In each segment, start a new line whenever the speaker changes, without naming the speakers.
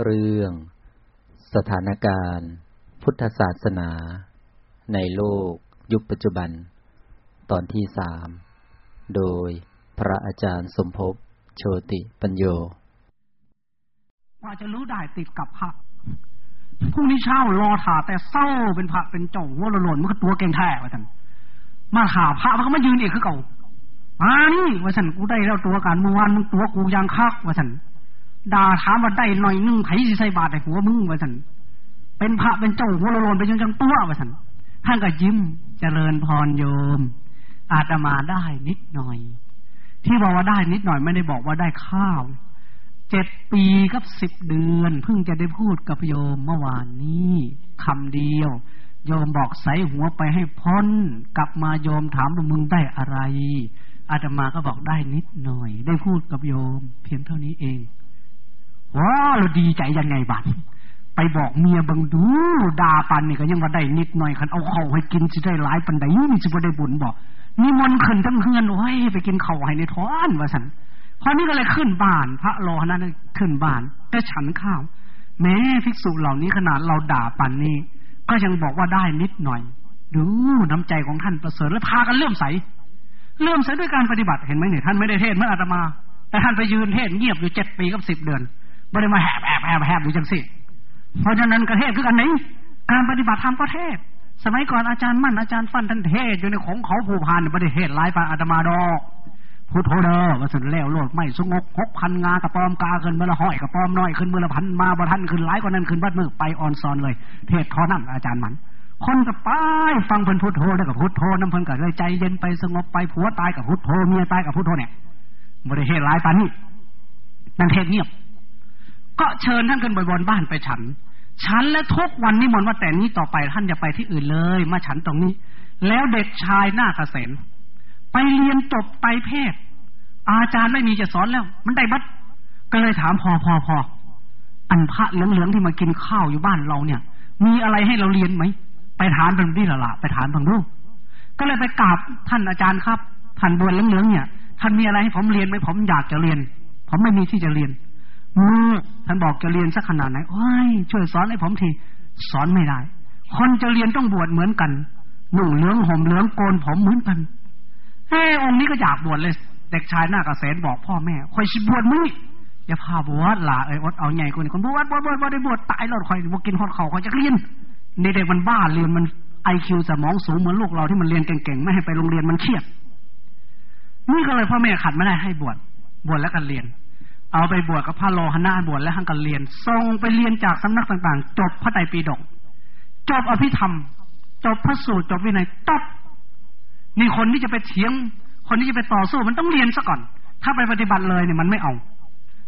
เรื่อง สถานการณ์ พุทธศาสนา ในโลก ยุคปัจจุบัน ตอนที่สามโดยพระอาจารย์สมภพโชติปัญโย
ว่าจะรู้ได้ติดกับพระพรุ่งนี้เช้ารอถาแต่เศร้าเป็นพระเป็นเจ้าหัวหล่นมันก็ตัวเก่งแท้ว่าท่านมาหาพระมันก็มายืนอีกคือเก่ามานี่ว่าท่านกูได้แล้วตัวการเมื่อวานมึงตัวกูยังคักว่าท่าน ด่าถามว่าได้หน่อยนึงไผสิใส่บาตรให้หัวมึงว่าท่านเป็นพระเป็นเจ้าหัวหล่นไปจังจังตัวว่าท่านท่านก็ยิ้มเจริญพรโยม อาตมาได้นิดหน่อย ที่บอกว่าได้นิดหน่อยไม่ได้บอกว่าได้ข้าวเจ็ดปีกับสิบเดือนเพิ่งจะได้พูดกับโยมเมื่อวานนี้คำเดียว โยมบอกใส่หัวไปให้พ้น กลับมาโยมถามว่ามึงได้อะไรอาตมาก็บอกได้นิดหน่อย ได้พูดกับโยม เพียงเท่านี้เอง ว้าเราดีใจยังไงบัดไปบอกเมียบังดูดาปันนี่ก็ยังว่าได้นิดหน่อยคันเอาเข่าให้กินจะได้หลายปันไดนี่จะบ่ได้บุญบอกนี่มนขึ้นทั้งเฮือนโอ้ยไปกินเข่าให้ในท้อนว่าสันพอนี้ก็เลยขึ้นบ้าน พระรอนั้นขึ้นบ้านแต่ฉันข้าวแม้ภิกษุเหล่านี้ขนาดเราด่าปันนี้ก็ยังบอกว่าได้นิดหน่อย ดูน้ำใจของท่านประเสริฐและพากันเลื่อมใสเลื่อมใสด้วยการปฏิบัติเห็นไหมเนี่ยท่านไม่ได้เทศเมื่ออาตมา แต่ท่านไปยืนเทศเงียบอยู่เจ็ดปีกับสิบเดือน ไม่ได้มาแหบแหบแหบแหบอยู่จังสิเพราะฉะนั้นกระเทศคือกันไหนการปฏิบัติธรรมก็เทศ สมัยก่อนอาจารย์มั่นอาจารย์ฟันท่านเทศอยู่ในของเขาผูพานไม่ได้เทศไล่ปอาตมาดอกพุทโธเดอว่าสุนแล้วโลดไม่สงบหกพันงากระปอมกาขึ้นเมื่อละห้อยกระปอมน้อยขึ้นเมื่อละพันมาบ่ทันขึ้นหลายกว่านั้นขึ้นบัดมือไปออนซอนเลย เทศทอนั่งอาจารย์มันคนกับป้ายฟังเพิ่นพุทโธได้กับพุทโธน้ำเพิ่นก็เลยใจเย็นไปสงบไปผัวตายกับพุทโธเมียตายกับพุทโธเนี่ยบริเทศหลายปานนี้นั่นเทศเงียบ ก็เชิญท่านขึ้นบนบ้านไปฉัน ฉันและทุกวันนี้มนว่าแต่นี้ต่อไปท่านจะไปที่อื่นเลย มาฉันตรงนี้ แล้วเด็กชายหน้าเกษมไปเรียนจบไปเพศ อาจารย์ไม่มีจะสอนแล้ว มันได้บัดก็เลยถามพอพอพออันพระเหลืองๆที่มากินข้าวอยู่บ้านเราเนี่ย มีอะไรให้เราเรียนไหมไปถามเพิ่งดีละละไปถามเพิ่งดูก็เลยไปกราบท่านอาจารย์ครับท่านบวนเหลืองๆเนี่ยท่านมีอะไรให้ผมเรียนไหมผมอยากจะเรียน ผมไม่มีที่จะเรียน มือท่านบอกจะเรียนสักขนาดไหนโอ้ยช่วยสอนให้ผมที สอนไม่ได้ คนจะเรียนต้องบวชเหมือนกันนุ่งเหลืองห่มเหลืองโกนผมเหมือนกันเฮ้องค์นี้ก็อยากบวชเลย เด็กชายหน้ากระแสนบอกพ่อแม่คอยชิบวชมึงอย่าพาบวชล่ะเอ้ยอดเอาใหญ่คนคนบวชบวชบวชบวชได้บวชตายแล้วคอยบวกินหอดเขาคอยจะเรียนในเด็กมันบ้าเรียนมันไอคิวสมองสูงเหมือนลูกเราที่มันเรียนเก่งๆไม่ให้ไปโรงเรียนมันเครียดนี่ก็เลยพ่อแม่ขัดไม่ได้ให้บวชบวชแล้วกันเรียน เอาไปบวชกับพระโลหณะบวชแล้วหังกันเรียนส่งไปเรียนจากสำนักต่างๆ จบพระไตรปิฎกจบอภิธรรม จบพระสูตรจบวินัยตบนี่คนที่จะไปเถียง คนที่จะไปต่อสู้มันต้องเรียนซะก่อน ถ้าไปปฏิบัติเลยเนี่ยมันไม่เอา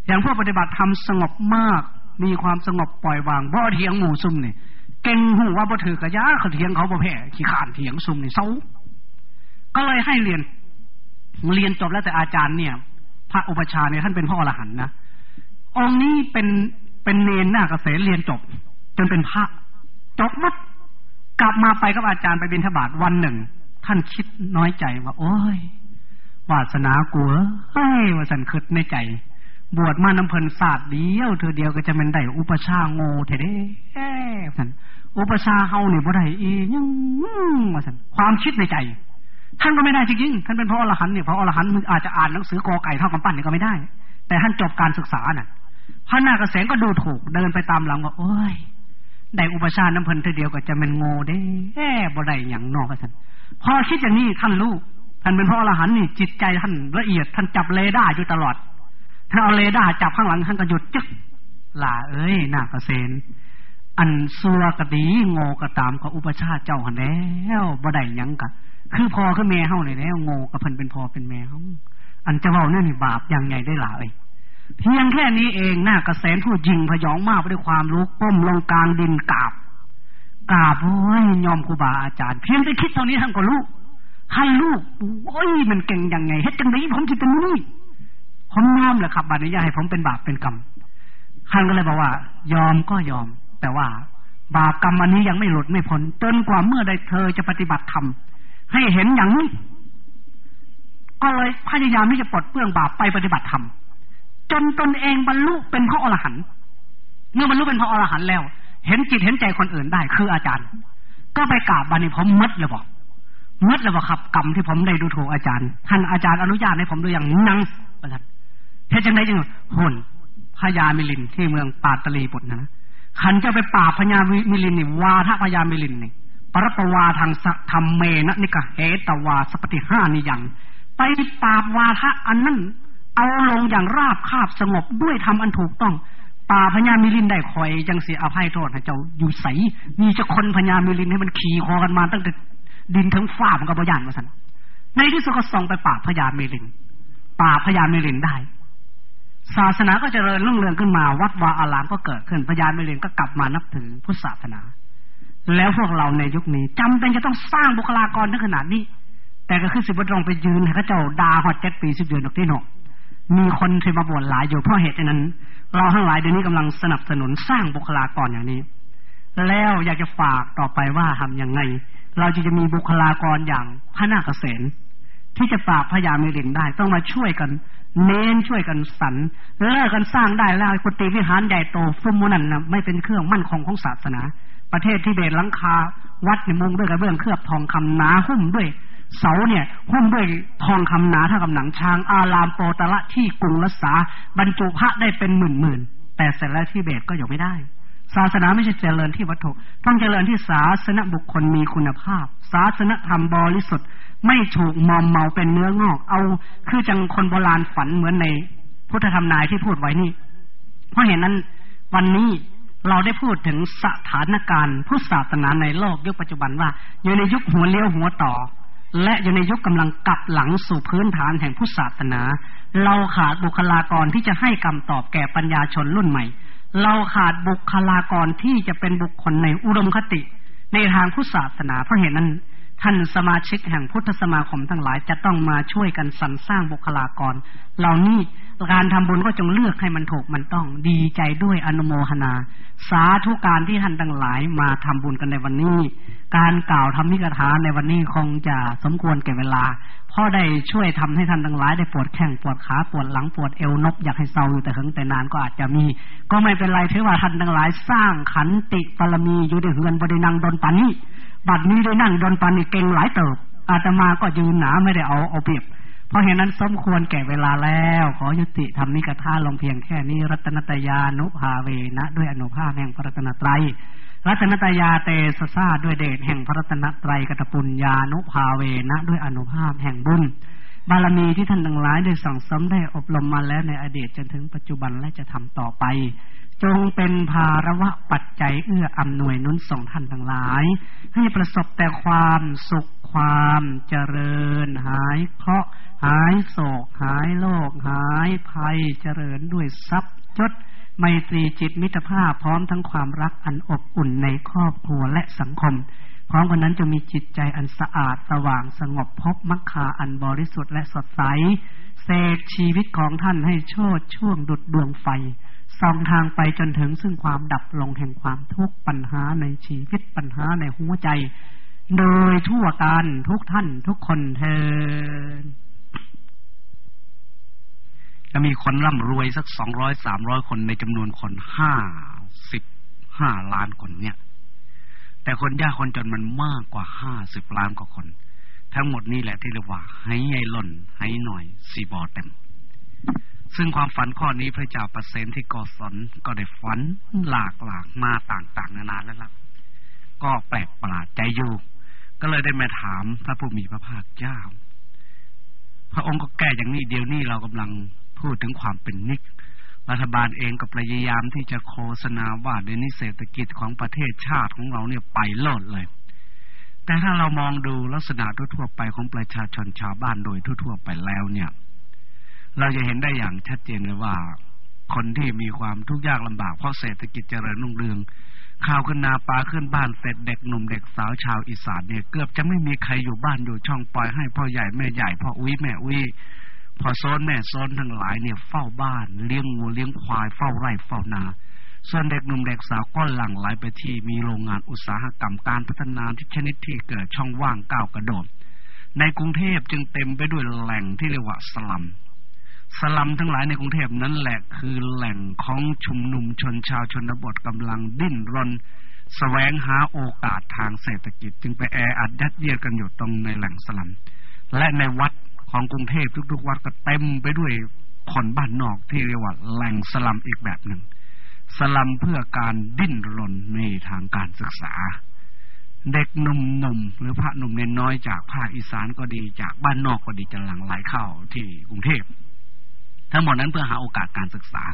อย่างพวกปฏิบัติทำสงบมาก มีความสงบปล่อยวางบ่เถียงหมู่ซุ่มเนี่ยเก่งหูว่าบ่ถือกระยาเขาเถียงเขาบ่แพ้ขี้ขานเถียงซุ่มนี่เศร้าก็เลยให้เรียน เรียนจบแล้วแต่อาจารย์เนี่ย ระอุปชาเนี่ยท่านเป็นพ่ออรหันต์นะองค์นี้เป็นเป็นเนนหน้าเกษเรียนจบ จนเป็นพระจบมัดกลับมาไปกับอาจารย์ไปบิณฑบาตวันหนึ่ง ท่านคิดน้อยใจว่า โอ้ยวาสนากลัวเฮ้ยว่าสันคิดในใจ บวชมาน้ำเพลินศาสตร์เดียวเธอเดียวก็จะเป็นได้อุปชาโง่เทเด้เอ้สันอุปชาเฮาเนี่ยบ่ได้อียังว่าสันความคิดในใจ ท่านก็ไม่ได้จริงๆท่านเป็นพระอรหันต์เนี่ยพระอรหันต์มึงอาจจะอ่านหนังสือกอไก่เท่ากับปั้นเนี่ยก็ไม่ได้ แต่ท่านจบการศึกษาน่ะพระนาเกษมก็ดูถูกเดินไปตามหลังว่าโอ้ยได้อุปชาน้ำเพลินเธอเดียวก็จะเป็นโง่เด้แอ่บ่ได้อย่างนอกกันพอคิดอย่างนี้ท่านรู้ท่านเป็นพระอรหันต์นี่จิตใจท่านละเอียดท่านจับเลด้าอยู่ตลอดถ้าเอาเลด้าจับข้างหลังท่านก็หยุดจึ๊กลาเอ้ยนากระเซนอันซัวกะดีโง่กะตามกับอุปชาเจ้าหันแล้วบ่ได้ยังกะ คือพอคือแม่เฮาเลยแล้วโง่กับเพิ่นเป็นพอเป็นแม่เฮาอันจะเว้านี่นี่บาปอย่างใหญ่ได้หลายเพียงแค่นี้เองหน้ากระแสนผู้ยิงพยองมากด้วยความรู้ก้มลงกลางดินกราบกราบโอ้ยยอมครูบาอาจารย์ เพียงได้คิดเท่านี้ท่านก็รู้ให้ลูกโอ้ยมันเก่งยังไงเฮ็ดจังไงผมจะเป็นนี่ผมยอมแหละครับบัดนี้อย่าให้ผมเป็นบาปเป็นกรรมท่านก็เลยบอกว่า ยอมก็ยอม แต่ว่า บาปกรรมอันนี้ยังไม่หลุดไม่พ้นจนกว่าเมื่อใดเธอจะปฏิบัติธรรม ให้เห็นอย่างนี้ ก็เลยพยายามที่จะปลดเปลื้องบาปไปปฏิบัติธรรมจนตนเองบรรลุเป็นพระอรหันต์เมื่อบรรลุเป็นพระอรหันต์แล้ว เห็นจิตเห็นใจคนอื่นได้ คืออาจารย์ ก็ไปกราบบานีผมมัดเลยบอกมัดเลยบอกครับกรรมที่ผมได้ดูถูกอาจารย์ ท่านอาจารย์อนุญาตให้ผมดูอย่างนังประทัดเทจังไดจึงหุ่นพญามิลินที่เมืองปาตลีปุตนะขันจะไปป่าพญามิลินนี่วาทพญามิลินนี่ ปรปวาทางธรรมเมนะนิกะเหตวาสปฏิห้านี่ย่างไปปราบวาทะอันนั้นเอาลงอย่างราบคาบสงบด้วยทำอันถูกต้องป่าพญามิลินได้คอยจังเสียอภัยโทษให้เจ้าอยู่ใสมีจะคนพญามิลินให้มันขี่คอกันมาตั้งแต่ดินทั้งฟ้ามันก็บยานมาสันในที่สุดก็ส่งไปป่าพญามิลิน ป่าพญามิลินได้ ศาสนาก็จเจริญรุ่งเรืองขึ้นมา วัดวาอารามก็เกิดขึ้นพญามิลินก็กลับมานับถือพุทธศาสนา แล้วพวกเราในยุคนี้จำเป็นจะต้องสร้างบุคลากรถึงขนาดนี้ แต่ก็คือสิบวัตรงไปยืนให้เขาเจ้าดาหอดเจ็ดปีสิบเดือนดอกที่หนกมีคนที่มาบวชหลายอยู่เพราะเหตุนั้น เราทั้งหลายเดี๋ยวนี้กำลังสนับสนุนสร้างบุคลากรอย่างนี้ แล้วอยากจะฝากต่อไปว่าทํำยังไง เราจะจะมีบุคลากรอย่างพระนาคเษนที่จะปราบพญาเมรินได้ ต้องมาช่วยกัน เน้นช่วยกันสรรเลิกกันสร้างได้แล้วกุฏิวิหารใหญ่โตฟุ่มมุนันนะไม่เป็นเครื่องมั่นคงของศาสนา ประเทศที่เบตลังคา วัดในมุงด้วยกระเบื้องเคลือบทองคำหนาหุ้มด้วย เสาเนี่ยหุ้มด้วยทองคำหนาเท่ากับหนังช้าง อารามโปตละที่กรุงรัษาบรรจุพระได้เป็นหมื่นหมื่นแต่เสร็จแล้วที่เบตก็อยู่ไม่ได้ ศาสนาไม่ใช่เจริญที่วัตถุต้องเจริญที่ศาสนบุคคลมีคุณภาพ ศาสนธรรมบริสุทธิ์ ไม่ถูกมอมเมาเป็นเนื้องอก เอาคือจังคนโบราณฝันเหมือนในพุทธธรรมนายที่พูดไว้นี่ เพราะเห็นนั้นวันนี้ เราได้พูดถึงสถานการณ์พุทธศาสนาในโลกยุคปัจจุบันว่า อยู่ในยุคหัวเลี้ยวหัวต่อ และอยู่ในยุคกำลังกลับหลังสู่พื้นฐานแห่งพุทธศาสนา เราขาดบุคลากรที่จะให้คำตอบแก่ปัญญาชนรุ่นใหม่ เราขาดบุคลากรที่จะเป็นบุคคลในอุดมคติ ในทางพุทธศาสนาเพราะเหตุนั้น ท่านสมาชิกแห่งพุทธสมาคมทั้งหลายจะต้องมาช่วยกันสรรสร้างบุคลากร เหล่านี้ การทำบุญก็จงเลือกให้มันถูกมันต้องดีใจด้วยอนุโมทนา สาธุการที่ท่านทั้งหลายมาทำบุญกันในวันนี้ การกล่าวทำนิกถาในวันนี้คงจะสมควรแก่เวลาพ่อได้ช่วยทำให้ท่านทั้งหลายได้ปวดแข้งปวดขาปวดหลังปวดเอวนบอยากให้เศร้าอยู่แต่ถึงแต่นานก็อาจจะมี ก็ไม่เป็นไรถือว่าท่านทั้งหลายสร้างขันติปรมีอยู่ในเฮือนบรินังดนปานี้บัดนี้ได้นั่งดนปานี้เก่งหลายเติบอาตมาก็ยืนหนาไม่ได้เอาเอาเปรียบ เพราะเหตุนั้นสมควรแก่เวลาแล้ว ขอยุติทำนิกถาลงเพียงแค่นี้ รัตนตยานุภาเวนะ ด้วยอนุภาพแห่งพระรัตนตรัยรัตนตยาเตสซาด้วยเดชแห่งพระรัตนตรัยกตปุญญานุภาเวนะ ด้วยอนุภาพแห่งบุญบารมีที่ท่านทั้งหลายได้สั่งสมได้อบรมมาแล้วในอดีตจนถึงปัจจุบันและจะทำต่อไป จงเป็นภาระวะปัจจัยเอื้ออำนวยนุนส่งท่านทั้งหลาย ให้ประสบแต่ความสุข ความเจริญ หายเคราะห์หายโศก หายโรคหายภัยเจริญด้วยทรัพย์ยศไมตรีจิตมิตรภาพพร้อมทั้งความรักอันอบอุ่นในครอบครัวและสังคม พร้อมกันนั้นจะมีจิตใจอันสะอาดสว่างสงบพบมรรคาอันบริสุทธิ์และสดใสเสกชีวิตของท่านให้โชดช่วงดุดดวงไฟส่องทางไปจนถึงซึ่งความดับลงแห่งความทุกข์ปัญหาในชีวิตปัญหาในหัวใจ โดยทั่วกันทุกท่านทุกคนเทอจะมีคนร่ำรวยสักสองร้อยสามร้อยคนในจำนวนคนห้าสิบห้าล้านคนเนี่ย แต่คนยากคนจนมันมากกว่าห้าสิบล้านกว่าคน ทั้งหมดนี่แหละที่เรียกว่าให้ใหญ่ล่นให้หน่อยสีบอเต็ม ซึ่งความฝันข้อนี้พระเจ้าประเสนที่ก่อสนก็ได้ฝันหลากหลากมาต่างๆ นานาแล้วล่ะก็แปลกประหลาดใจอยู่ ก็เลยได้มาถามพระผู้มีพระภาคเจ้า พระองค์ก็แก้อย่างนี้เดียวนี้เรากำลังพูดถึงความเป็นนิก รัฐบาลเองก็พยายามที่จะโฆษณาว่าเดนี้เศรษฐกิจของประเทศชาติของเราเนี่ยไปโลดเลย แต่ถ้าเรามองดูลักษณะทั่วไปของประชาชนชาวบ้านโดยทั่วไปแล้วเนี่ย เราจะเห็นได้อย่างชัดเจนเลยว่า คนที่มีความทุกข์ยากลำบากเพราะเศรษฐกิจเจริญรุ่งเรือง ข่าวขึ้นนาปลาขึ้นบ้านเสร็จเด็กหนุ่มเด็กสาวชาวอีสานเนี่ยเกือบจะไม่มีใครอยู่บ้านอยู่ช่องปล่อยให้พ่อใหญ่แม่ใหญ่พ่ออุ้ยแม่อุ้ยพอโซนแม่โซนทั้งหลายเนี่ยเฝ้าบ้านเลี้ยงงูเลี้ยงควายเฝ้าไร่เฝ้านาส่วนเด็กหนุ่มเด็กสาวก็หลั่งไหลไปที่มีโรงงานอุตสาหกรรมการพัฒนาที่ชนิดที่เกิดช่องว่างก้าวกระโดดในกรุงเทพจึงเต็มไปด้วยแหล่งที่เรียกว่าสลัม
สลัมทั้งหลายในกรุงเทพนั้นแหละคือแหล่งของชุมนุมชนชาวชนบทกำลังดิ้นรนสแสวงหาโอกาสทางเศรษฐกิจ จึงไปแออัดยัดเยียดกันอยู่ตรงในแหล่งสลัม และในวัดของกรุงเทพทุกๆ วัดก็เต็มไปด้วยคนบ้านนอกที่เรียกว่าแหล่งสลัมอีกแบบหนึ่งสลัมเพื่อการดิ้นรนในทางการศึกษา เด็กหนุ่มๆหรือพระหนุ่มเน้นน้อยจากภาคอีสานก็ดีจากบ้านนอกก็ดีจะหลั่งไหลเข้าที่กรุงเทพ ทั้งหมดนั้นเพื่อหาโอกาสการศึกษา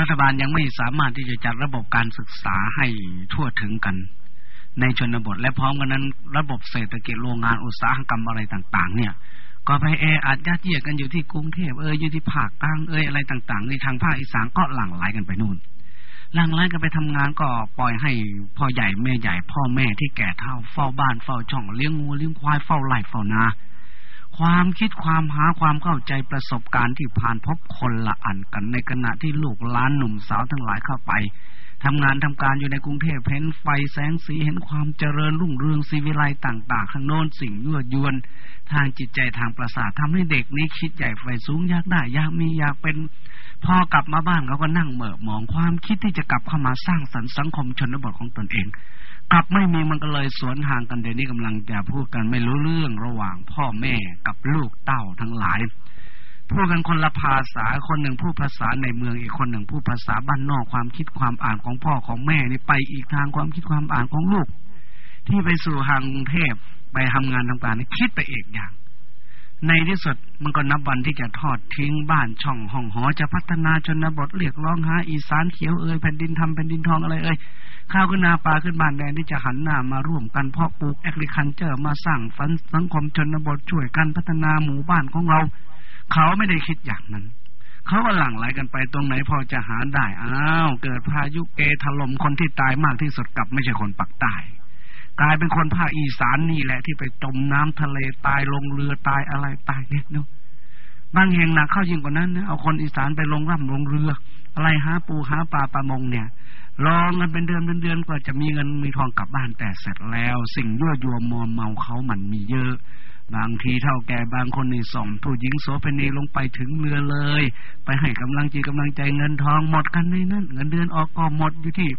รัฐบาลยังไม่สามารถที่จะจัดระบบการศึกษาให้ทั่วถึงกัน ในชนบทและพร้อมกันนั้น ระบบเศรษฐกิจโรงงานอุตสาหกรรมอะไรต่าง ๆ เนี่ย ก็ไปเออัดยัดเยียดกันอยู่ที่กรุงเทพเอออยู่ที่ภาคกลางเอออะไรต่างๆในทางภาคอีสานก็หลั่งไหลกันไปนู่นหลั่งไหลกันไปทำงานก็ปล่อยให้พ่อใหญ่แม่ใหญ่พ่อแม่ที่แก่เฒ่าเฝ้าบ้านเฝ้าช่องเลี้ยงงูเลี้ยงควายเฝ้าไร่เฝ้านา ความคิดความหาความเข้าใจประสบการณ์ที่ผ่านพบคนละอันกันในขณะที่ลูกล้านหนุ่มสาวทั้งหลายเข้าไปทำงานทำการอยู่ในกรุงเทพเห็นไฟแสงสีเห็นความเจริญรุ่งเรืองสีวิไลต่าง ๆ ข้างโน้นสิ่งยั่วยวน ทางจิตใจทางประสาททำให้เด็กนี้คิดใหญ่ไฟสูงอยากได้อยากมีอยากเป็นพอกลับมาบ้านเขาก็นั่งเหม่อมองความคิดที่จะกลับเข้ามาสร้างสรรค์สังคมชนบทของตนเอง กลับไม่มีมันก็เลยสวนทางกันเดี๋ยวนี้กำลังจะพูดกันไม่รู้เรื่องระหว่างพ่อแม่กับลูกเต้าทั้งหลายพูดกันคนละภาษาคนหนึ่งพูดภาษาในเมืองอีกคนหนึ่งพูดภาษาบ้านนอกความคิดความอ่านของพ่อของแม่นี่ไปอีกทางความคิดความอ่านของลูก ที่ไปสู่ทางกรุงเทพไปทำงานทำการนี่คิดไปเอกอย่าง ในที่สุดมันก็นับวันที่จะทอดทิ้งบ้านช่องห้องหอจะพัฒนาชนบทเรียกร้องหาอีสานเขียวเอ่ยแผ่นดินทำแผ่นดินทองอะไรเอ่ย ข้าวขึ้นนาปลาขึ้นบ้านแดนที่จะหันหน้ามาร่วมกันเพาะปลูกแอคริคันเจอร์มาสร้างฝันสังคมชนบทช่วยกันพัฒนาหมู่บ้านของเรา เขาไม่ได้คิดอย่างนั้น เขาก็หลั่งไหลกันไปตรงไหนพอจะหาได้อ้าวเกิดพายุเกถล่มคนที่ตายมากที่สุดกลับไม่ใช่คนปักใต้กลายเป็นคนภาคอีสานนี่แหละที่ไปจมน้ำทะเลตายลงเรือตายอะไรตายเนี่ยเนาะบางแห่งหนักเข้ายิ่งกว่านั้นนะเอาคนอีสานไปลงร่ำลงเรือ อะไรหาปูหาปลาปลามงเนี่ย รอเงินเป็นเดือนเป็นเดือนกว่าจะมีเงินมีทองกลับบ้านแต่เสร็จแล้ว สิ่งยั่วยวนมอมเมาเขามันมีเยอะ บางทีเท่าแก่บางคนในส่งผู้หญิงโสเภณีลงไปถึงเรือเลย ไปให้กำลังจีกำลังใจเงินทองหมดกันในนั้นเงินเดือนออกก็หมดอยู่ที่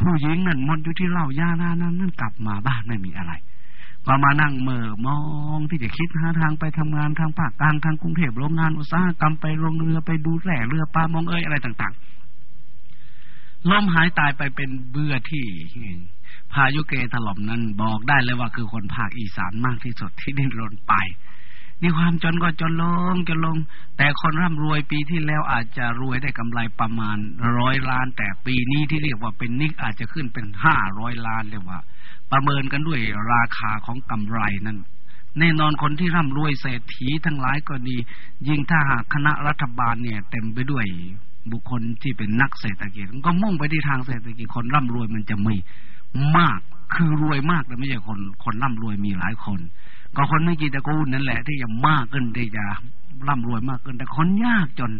ผู้หญิงนั่นหมดอยู่ที่เหล้ายาหน้านั้นนั่นกลับมาบ้านไม่มีอะไรก็มานั่งเมื่อมองที่จะคิดหาทางไปทำงานทางภาคกลางทางกรุงเทพโรงงานอุตสาหกรรมไปลงเรือไปดูแหล่เรือปลามองเอ้ยอะไรต่าง ๆ ล้มหายตายไปเป็นเบื่อที่พายุเกถล่มนั้นบอกได้เลยว่าคือคนภาคอีสานมากที่สุดที่ดิ้นรนไปนี่ความจนก็จนลงจนลง แต่คนร่ำรวยปีที่แล้วอาจจะรวยได้กำไรประมาณร้อยล้าน แต่ปีนี้ที่เรียกว่าเป็นนิกอาจจะขึ้นเป็นห้าร้อยล้านเลยว่า ประเมินกันด้วยราคาของกำไรนั้นแน่นอนคนที่ร่ำรวยเศรษฐีทั้งหลายก็ดี ยิ่งถ้าหากคณะรัฐบาลเนี่ย เต็มไปด้วย บุคคลที่เป็นนักเศรษฐกิจก็มุ่งไปที่ทางเศรษฐกิจคนร่ำรวยมันจะมีมาก คือรวยมากแต่ไม่ใช่คนคนร่ำรวยมีหลายคน ก็คนไม่กี่ตระกูลนั่นแหละ ที่จะมากขึ้นที่จะร่ำรวยมากขึ้น แต่คนยากจน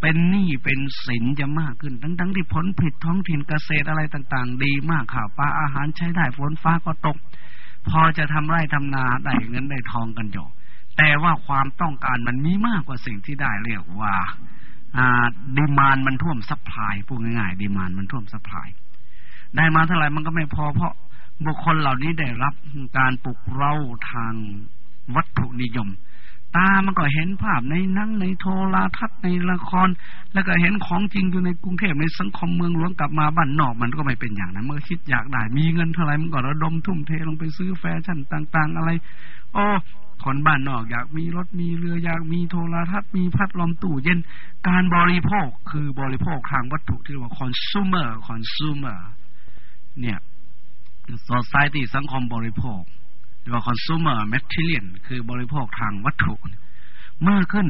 เป็นหนี้เป็นสินจะมากขึ้น ทั้งทั้งที่ผลผลิตท้องถิ่นเกษตรอะไรต่าง ๆ ดีมากข้าวปลาอาหารใช้ได้ฝนฟ้าก็ตก พอจะทำไร่ทำนาได้เงินได้ทองกันอยู่แต่ว่าความต้องการมันมีมากกว่าสิ่งที่ได้เรียกว่า demand มันท่วม supply พูดง่ายๆ demand มันท่วม supply ได้มาเท่าไหร่มันก็ไม่พอเพราะบุคคลเหล่านี้ได้รับการปลุกเร้าทางวัตถุนิยม ตามันก็เห็นภาพในนังในโทรทัศน์ในละคร แล้วก็เห็นของจริงอยู่ในกรุงเทพในสังคมเมืองหลวงกลับมาบ้านนอกมันก็ไม่เป็นอย่างนั้นเมื่อคิดอยากได้มีเงินเท่าไหร่มันก็ระดมทุ่มเทลงไปซื้อแฟชั่นต่าง ๆ อะไร โอ้ คนบ้านนอกอยากมีรถมีเรืออยากมีโทรทัศน์มีพัดลมตู้เย็นการบริโภคคือบริโภคทางวัตถุที่เรียกว่า consumer consumer เนี่ย society สังคมบริโภคเรียกว่า consumer material คือบริโภคทางวัตถุ มากขึ้น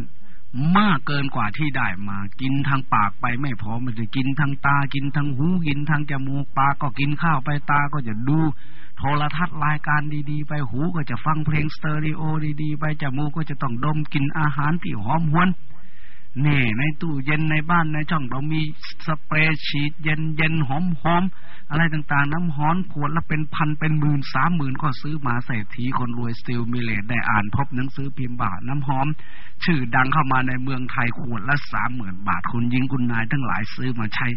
มากเกินกว่าที่ได้มา กินทางปากไปไม่พอมันจะกินทางตา กินทางหู กินทางจมูกปากก็กินข้าวไปตาก็จะดู โทรทัศน์รายการดีๆ ไปหูก็จะฟังเพลงสเตอริโอดีๆ ไปจมูกก็จะต้องดมกินอาหารที่หอมหวน นี่ในตู้เย็นในบ้านในช่องเรามีสเปรย์ฉีดเย็นเย็นหอมหอมอะไรต่างๆ น้ำหอนขวดละเป็นพันเป็นหมื่นสามหมื่นก็ซื้อมาเศรษฐีคนรวยสติลมิเลตได้อ่านพบหนังสือพิมพ์บาทน้ำหอม ชื่อดังเข้ามาในเมืองไทยขวดละสามหมื่นบาทคุณยิงคุณนายทั้งหลายซื้อมาใช้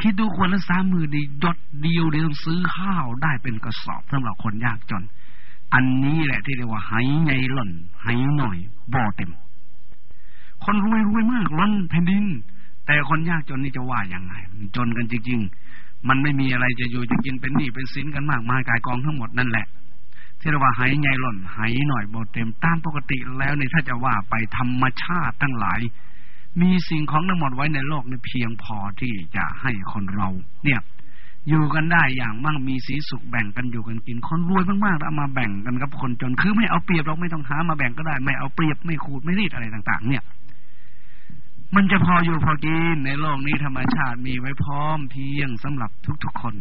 คิดดูขวดละสามหมื่นดียดเดียวเดียวซื้อข้าวได้เป็นกระสอบสำหรับคนยากจน อันนี้แหละที่เรียกว่าไหไงหล่นไหหน่อยบ่อเต็ม คนรวยรวยมากล้นแผ่นดิน แต่คนยากจนนี่จะว่าอย่างไง จนกันจริง ๆ มันไม่มีอะไรจะอยู่จะกินเป็นหนี้เป็นสินกันมากมายกายกองทั้งหมดนั่นแหละที่เราว่าหายไงหล่นหายหน่อยโบเต็มตามปกติแล้วในถ้าจะว่าไปธรรมชาติทั้งหลาย มีสิ่งของทั้งหมดไว้ในโลกนี้เพียงพอที่จะให้คนเรา เนี่ยอยู่กันได้อย่างมั่งมีสีสุขแบ่งกันอยู่กันกิน คนรวยมากๆเอามาแบ่งกันกับคนจนคือไม่เอาเปรียบเราไม่ต้องหามาแบ่งก็ได้ ไม่เอาเปรียบไม่ขูดไม่รีดอะไรต่าง ๆ เนี่ย มันจะพออยู่พอกินในโลกนี้ธรรมชาติมีไว้พร้อมเพียงสำหรับทุกๆคน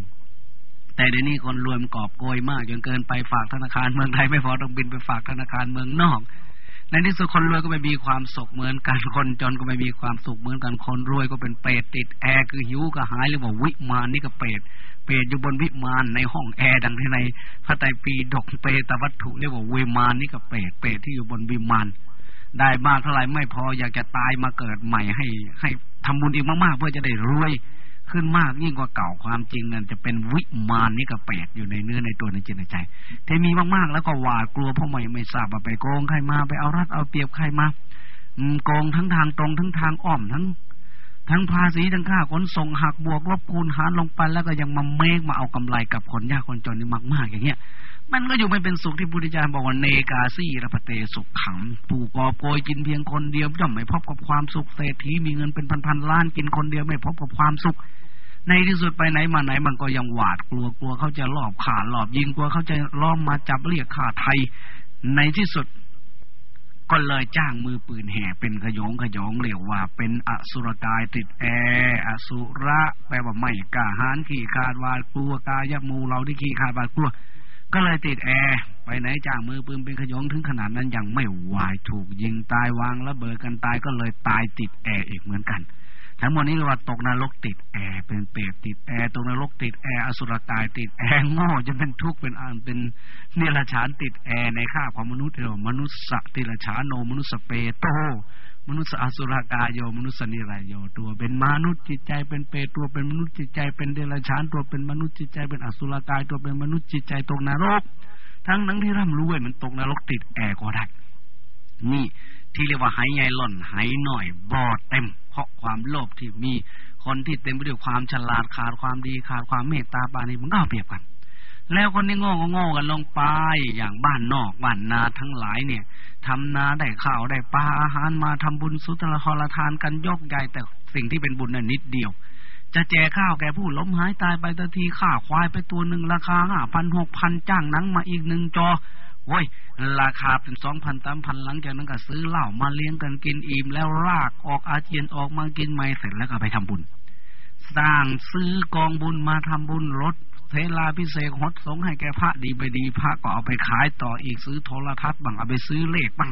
แต่เดี๋ยวนี้คนรวยมกอบโกยมากจนเกินไปฝากธนาคารเมืองไทยไม่พอต้องบินไปฝากธนาคารเมืองนอกในที่สุดคนรวยก็ไม่มีความสุขเหมือนกันคนจนก็ไม่มีความสุขเหมือนกันคนรวยก็เป็นเปรตติดแอร์คือหิวก็หายหรือว่าวิมานนี่ก็เปรตเปรตอยู่บนวิมานในห้องแอร์ดังที่ในพระไตรปิฎกเปรตวัตถุเรียกว่าวิมานนี่ก็เปรตเปรตที่อยู่บนวิมาน ได้มากเท่าไรไม่พออยากจะตายมาเกิดใหม่ให้ ให้ทำบุญอีกมากๆเพื่อจะได้รวยขึ้นมากยิ่งกว่าเก่าความจริงนั่นจะเป็นวิมานนี่ก็เปรตอยู่ในเนื้อในตัวในจิตในใจถ้ามีมากๆ แล้วก็หวาดกลัวเพราะไม่ไม่ทราบว่าไปโกงใครมาไปเอารัดเอาเปรียบใครมาโกงทั้งทางตรงทั้งทางอ้อมทั้ง ทั้งภาษีทั้งค่าขนส่งหักบวกลบคูณหารลงไปแล้วก็ยังมาเมกมาเอากำไรกับคนยากคนจนนี่มาก ๆ อย่างเงี้ย มันก็อยู่ไม่เป็นสุขที่พุทธเจ้าบอกว่าเนกาซี่ระพเตสุขขังผู้กอบโกยกินเพียงคนเดียวย่อมไม่พบกับความสุขเศรษฐีมีเงินเป็นพันๆล้านกินคนเดียวไม่พบกับความสุข ในที่สุดไปไหนมาไหนมันก็ยังหวาดกลัวกลัวเขาจะลอบขาหลอบยิงกลัวเขาจะล้อมมาจับเรียกข่าไทย ในที่สุดก็เลยจ้างมือปืนแห่เป็นขยงขยงเรียกว่า เป็นอสุรกายติดแออสุระแปลว่าไม่กล้าหาญขี่ขาดวาดกลัวกายมูเราที่ขี่ขาดวาดกลัว ก็เลยติดแอร์ไปไหนจ้างมือปืนเป็นขยงถึงขนาดนั้นยังไม่วายถูกยิงตายวางระเบิดกันตายก็เลยตายติดแอร์อีกเหมือนกันทั้งหมดนี้เรียกว่าตกนรกติดแอร์เป็นเปรตติดแอร์ตกนรกติดแอร์อสุรกายติดแอร์โง่จะเป็นทุกข์เป็นอันเป็นเดรัจฉานติดแอร์ในข้าของมนุษย์เรียกว่ามนุษย์สัติรชานโนมนุษย์สเปโต มนุษย์อสุรกายโยมนุษย์นิรายโยตัวเป็นมนุษย์จิตใจเป็นเปรตตัวเป็นมนุษย์จิตใจเป็นเดรัจฉานตัวเป็นมนุษย์จิตใจเป็นอสุรกายตัวเป็นมนุษย์จิตใจตกนรก ทั้งนั้นที่ร่ำรวยมันตกนรกติดแอร์ก็ได้นี่ที่เรียกว่าหายใหญ่หล่นหายหน่อยบอดเต็ม เพราะความโลภที่มีคนที่เต็มไปด้วยความฉลาดขาดความดีขาดความเมตตาปานีมันก็เปรียบกัน แล้วคนที่โง่ก็โง่กันลงไป อย่างบ้านนอกบ้านนาทั้งหลายเนี่ยทำนาได้ข้าวได้ปลาอาหารมาทำบุญสุตละครทานกันยกใหญ่แต่สิ่งที่เป็นบุญน่ะนิดเดียว จะแจกข้าวแก่ผู้ล้มหายตายไปทันทีข่าควายไปตัวหนึ่งราคาห้าพันหกพันจ้างนังมาอีกหนึ่งจอโว้ยราคาเป็นสองพันสามพันหลังจากนั้นก็ซื้อเหล้ามาเลี้ยงกันกินอิ่มแล้วลากออกอาเจียนออกมากินไม่เสร็จแล้วก็ไปทำบุญ สร้างซื้อกองบุญมาทำบุญรถ เทลาพิเศษหดสงให้แกพระดีไปดีพระก็เอาไปขายต่ออีกซื้อโทรทัศน์บ้างเอาไปซื้อเลขบ้าง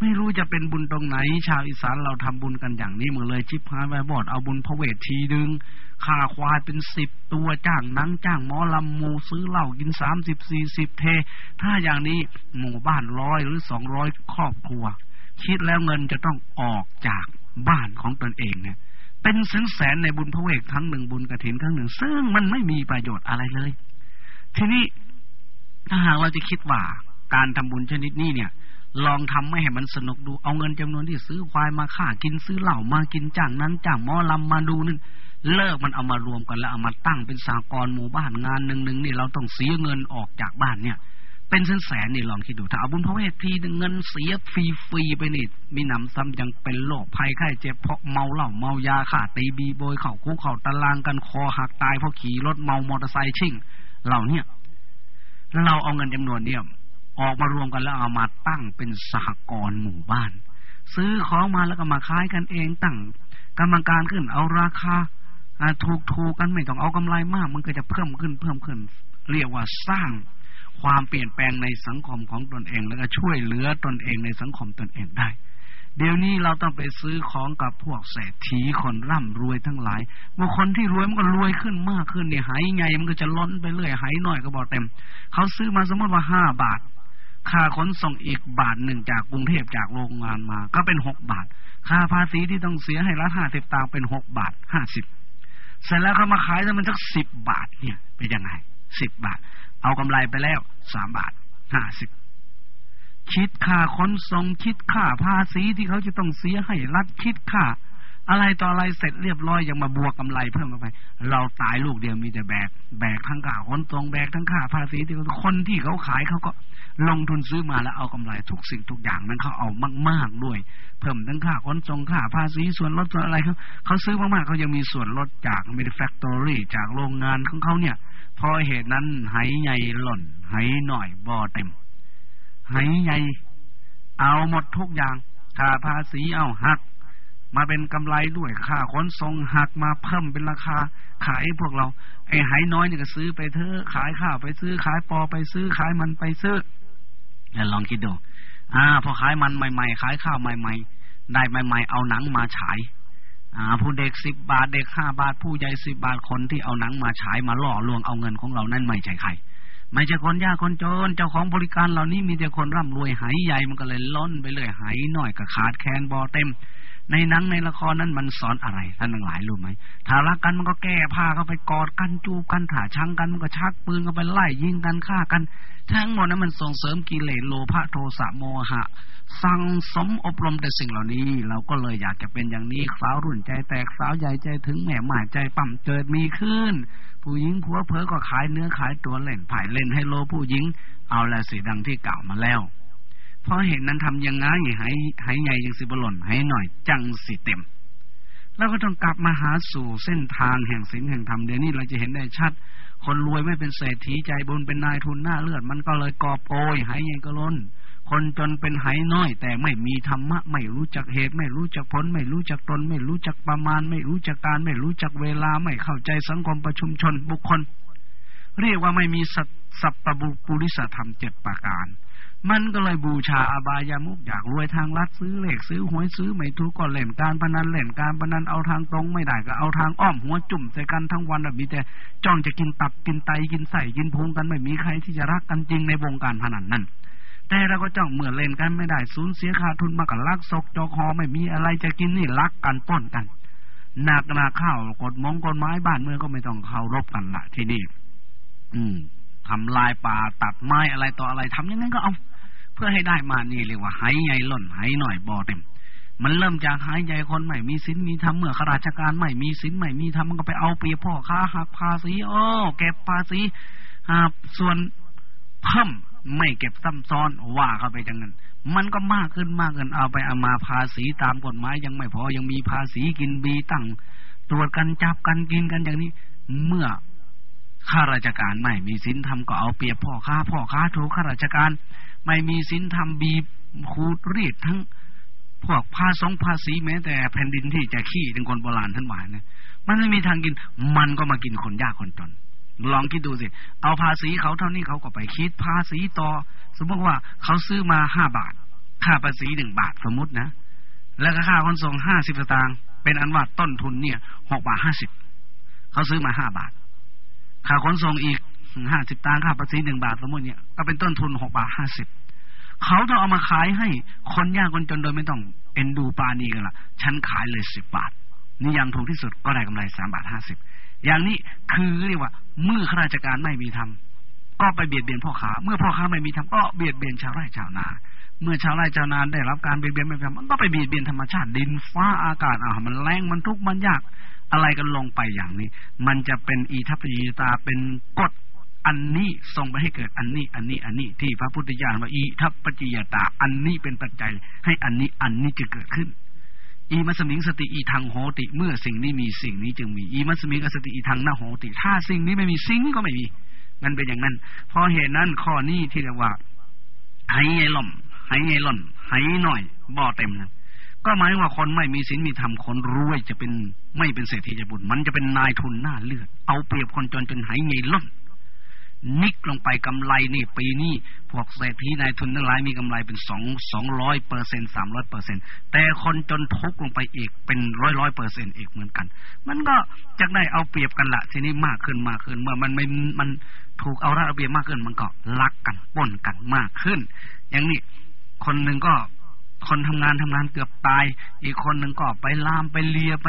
ไม่รู้จะเป็นบุญตรงไหน ชาวอีสานเราทำบุญกันอย่างนี้หมดเลยชิบหายไปบอดเอาบุญพระเวททีดึงฆ่าควายเป็นสิบตัวจ้างนังจ้างหมอลำมูซื้อเหล้ากินสามสิบสี่สิบเท ถ้าอย่างนี้หมู่บ้านร้อยหรือสองร้อยครอบครัว คิดแล้วเงินจะต้องออกจากบ้านของตนเองเนี่ย เป็นแสนแสนในบุญพระเวทครั้งหนึ่งบุญกระถินครั้งหนึ่ง ซึ่งมันไม่มีประโยชน์อะไรเลย ทีนี้ถ้าหากเราจะคิดว่า การทำบุญชนิดนี้เนี่ย ลองทำไม่ให้มันสนุกดูเอาเงินจำนวนที่ซื้อควายมาฆ่ากินซื้อเหล้ามากินจ้างนั้นจ้างมอลำมาดูนั่นเลิกมันเอามารวมกันแล้วเอามาตั้งเป็นสากรหมู่บ้านงานหนึ่งหนึ่งนี่เราต้องเสียเงินออกจากบ้านเนี่ย เป็นแสนแสนนี่ลองคิดดูถ้าเอาบุญพระเวททีเงินเสียฟรีฟรีไปนี่มีหนำซ้ำยังเป็นโรคภัยไข้เจ็บเพราะเมาเหล้าเมายาขาตีบีโบยเข่าคุกเข่าตะลางกันคอหักตายเพราะขี่รถเมามอเตอร์ไซค์ชิ่งเหล่าเนี่ยเราเอาเงินจำนวนเนี่ยออกมารวมกันแล้วเอามาตั้งเป็นสหกรณ์หมู่บ้าน ซื้อของมาแล้วก็มาขายกันเองตั้งกรรมการขึ้นเอาราคาถูกถูกกันไม่ต้องเอากำไรมาก มันก็จะเพิ่มขึ้นเพิ่มขึ้น เรียกว่าสร้าง ความเปลี่ยนแปลงในสังคมของตนเอง แล้วก็ช่วยเหลือตนเองในสังคมตนเองได้ เดี๋ยวนี้เราต้องไปซื้อของกับพวกเศรษฐีคนร่ำรวยทั้งหลายเมื่อคนที่รวยมันก็รวยขึ้นมากขึ้นเนี่ยหายไงมันก็จะล้นไปเรื่อยหายน้อยก็บอกเต็ม เขาซื้อมาสมมติว่าห้าบาทค่าขนส่งอีกบาทหนึ่งจากกรุงเทพจากโรงงานมา ก็เป็นหกบาท ค่าภาษีที่ต้องเสียให้รัฐห้าสิบตางเป็นหกบาทห้าสิบเสร็จแล้วเขามาขายแล้วมันสักสิบบาทเนี่ยเป็นยังไงสิบบาท เอากำไรไปแล้วสามบาทห้าสิบคิดค่าขนส่งคิดค่าภาษีที่เขาจะต้องเสียให้รัฐคิดค่า อะไรต่ออะไรเสร็จเรียบร้อยยังมาบวกกำไรเพิ่มเข้าไป เราตายลูกเดียวมีแต่แบก แบกทั้งค่าขนส่งแบกทั้งค่าภาษีที่คนที่เขาขายเขาก็ลงทุนซื้อมาแล้วเอากำไรทุกสิ่งทุกอย่างนั้นเขาเอามาก ๆด้วย เพิ่มทั้งค่าขนส่งค่าภาษีส่วนลดส่วนอะไรเขาเขาซื้อมากๆเขายังมีส่วนลดจาก manufactory จากโรงงานของเขาเนี่ย พอเหตุนั้นหายใหญ่หล่นหายหน่อยบ่อเต็มหายใหญ่เอาหมดทุกอย่างค่าภาษีเอาหัก มาเป็นกำไรด้วยค่าขนส่งหักมาเพิ่มเป็นราคา ขายพวกเรา ไอ้หายน้อยนี่ก็ซื้อไปเถอะขายข้าวไปซื้อขายปอไปซื้อขายมันไปซื้อลองคิดดูอ่าพอขายมันใหม่ ๆ ขายข้าวใหม่ ๆ ได้ใหม่ ๆ เอาหนังมาฉาย ผู้เด็กสิบบาทเด็กห้าบาท ผู้ใหญ่สิบบาทคนที่เอาหนังมาฉายมาล่อลวงเอาเงินของเรานั่นไม่ใช่ใครไม่ใช่คนยากคนจนเจ้าของบริการเหล่านี้มีแต่คนร่ำรวยหายใหญ่มันก็เลยล้นไปเลยหายหน่อยก็ขาดแคลนบอเต็ม ในหนังในละครนั้นมันสอนอะไรท่านทั้งหลายรู้ไหมถ้ารักกันมันก็แก้ผ้าเข้าไปกอดกันจูบกันถ่าชังกันมันก็ชักปืนเข้าไปไล่ยิงกันฆ่ากัน ทั้งหมดนั้นมันส่งเสริมกิเลสโลภะโทสะโมหะ สั่งสมอบรมแต่สิ่งเหล่านี้ เราก็เลยอยากจะเป็นอย่างนี้สาวรุ่นใจแตกสาวใหญ่ใจถึงแม่หมายใจปั่มเกิดมีขึ้น ผู้หญิงผัวเพอก็ขายเนื้อขายตัวเล่นผ่ายเล่นให้โลผู้หญิง เอาละสิดังที่กล่าวมาแล้ว เพราะเห็นนั้นทำยังไงให้ให้ไงยังสิบหล่นให้หน่อย จังสิเต็ม แล้วก็ต้องกลับมาหาสู่เส้นทางแห่งสิ่งแห่งธรรมเดี๋ยวนี้เราจะเห็นได้ชัด คนรวยไม่เป็นเศรษฐีใจบุญเป็นนายทุนหน้าเลือด มันก็เลยกอบโอยหายไงก็ล้นคนจนเป็นไหน้อย แต่ไม่มีธรรมะ ไม่รู้จักเหตุ ไม่รู้จักผล ไม่รู้จักตน ไม่รู้จักประมาณ ไม่รู้จักการ ไม่รู้จักเวลา ไม่เข้าใจสังคมประชุมชนบุคคล เรียกว่าไม่มีสัพปบุปุริสธรรมเจ็ดประการ มันก็เลยบูชาอบายามุกอยากรวยทางลัดซื้อเลขซื้อหวยซื้อไม่ถูกก็เล่นการพนันเล่นการพนันเอาทางตรงไม่ได้ก็เอาทางอ้อมหัวจุ่มใส่กันทั้งวันแบบมีแต่จ้องจะกินตับกินไตกินไส้กินพุงกันไม่มีใครที่จะรักกันจริงในวงการพนันนั่นแต่เราก็จ้องเมื่อเล่นกันไม่ได้สูญเสียขาดทุนมากกับลักศกจอกหอไม่มีอะไรจะกินนี่ลักกันป้นกันหนักหนาข้าวกดมงกฎไม้บ้านเมืองก็ไม่ต้องเขารบกันละที่นี่อืม ทำลายป่าตัดไม้อะไรต่ออะไรทำยังไงก็เอา เพื่อให้ได้มานี่เรียกว่าหายใหญ่ล่นหายหน่อยบ่อเต็มมันเริ่มจากหายใจคนไม่มีสินมีธรรมเมื่อข้าราชการไม่มีสินไม่มีธรรมมันก็ไปเอาเปรียบพ่อค้าหักภาษีอ้อเก็บภาษีหาส่วนเพิ่มไม่เก็บซ้ำซ้อนว่าเข้าไปจังนั้นมันก็มากขึ้นมากขึ้นเอาไปเอามาภาษีตามกฎหมายยังไม่พอยังมีภาษีกินบีตั้ง ตรวจกันจับกันกินกันอย่างนี้ เมื่อ ข้าราชการไม่มีสินทำก็เอาเปรียบพ่อค้าพ่อค้าถูกข้าราชการ ไม่มีสินทำบีขูดรีดทั้งพวกภาษงภาษีแม้แต่แผ่นดินที่จะขี้ถึงคนโบราณท่านหมายนะมันไม่มีทางกิน มันก็มากินคนยากคนจนลองคิดดูสิ เอาภาษีเขาเท่านี้เขาก็ไปคิดภาษีต่อ สมมติว่าเขาซื้อมาห้าบาท ค่าภาษีหนึ่งบาทสมมตินะ แล้วก็ค่าขนส่งห้าสิบสตางค์เป็นอันว่าต้นทุนเนี่ยหกบาทห้าสิบเขาซื้อมาห้าบาท ค่าขนส่งอีกห้าสิบตังค่าภาษีหนึ่งบาทสมมติเนี่ยก็เป็นต้นทุนหกบาทห้าสิบเขาต้องเอามาขายให้คนยากคนจนโดยไม่ต้องเอ็นดูปานีกันละฉันขายเลยสิบบาท นี่ยังถูกที่สุดก็ได้กำไรสามบาทห้าสิบอย่างนี้คือเรียกว่าเมื่อข้าราชการไม่มีทำก็ไปเบียดเบียนพ่อค้า เมื่อพ่อค้าไม่มีทำก็เบียดเบียนชาวไร่ชาวนา เมื่อชาวไร่ชาวนาได้รับการเบียดเบียนไม่ทำมันก็ไปเบียดเบียนธรรมชาติดินฟ้าอากาศอะมันแรงมันทุกข์มันยาก อะไรกันลงไปอย่างนี้ มันจะเป็นอีทัปปิยตาเป็นกฎอันนี้ส่งไปให้เกิดอันนี้ อันนี้ อันนี้ ที่พระพุทธเจ้าว่าอีทัปปัจจยตา อันนี้เป็นปัจจัย ให้อันนี้อันนี้จะเกิดขึ้น อีมัสมิงสติอีทางโหติ เมื่อสิ่งนี้มีสิ่งนี้จึงมีอีมัสมิงสติอีทางนาโหติ ถ้าสิ่งนี้ไม่มีสิ่งนี้ก็ไม่มีมันเป็นอย่างนั้น เพราะเหตุนั้นข้อนี้ที่เรียกว่าหายไงล่มหายไงล่นหายหน่อยบ่อเต็มนะก็หมายว่าคนไม่มีศีลมีธรรมคนรวยจะเป็น ไม่เป็นเศรษฐีจะบุญ มันจะเป็นนายทุนหน้าเลือด เอาเปรียบคนจนจนหายไงล่นนิกลงไปกำไรนี่ปีนี้พวกเศรษฐีนายทุนทั้งหลายมีกำไรเป็นสองสองร้อยเปอร์เซ็นสามร้อยเปอร์เซ็นแต่คนจนทุกลงไปอีกเป็นร้อยร้อยเปอร์เซ็นอีกเหมือนกัน มันก็จะได้เอาเปรียบกันละทีนี้มากขึ้นมากขึ้นเมื่อมันไม่มันถูกเอาระเบียบมากขึ้นมันก็ลักกันป้นกันมากขึ้น อย่างนี้คนหนึ่งก็คนทำงานทำงานเกือบตาย อีกคนหนึ่งก็ไปลามไปเลียไป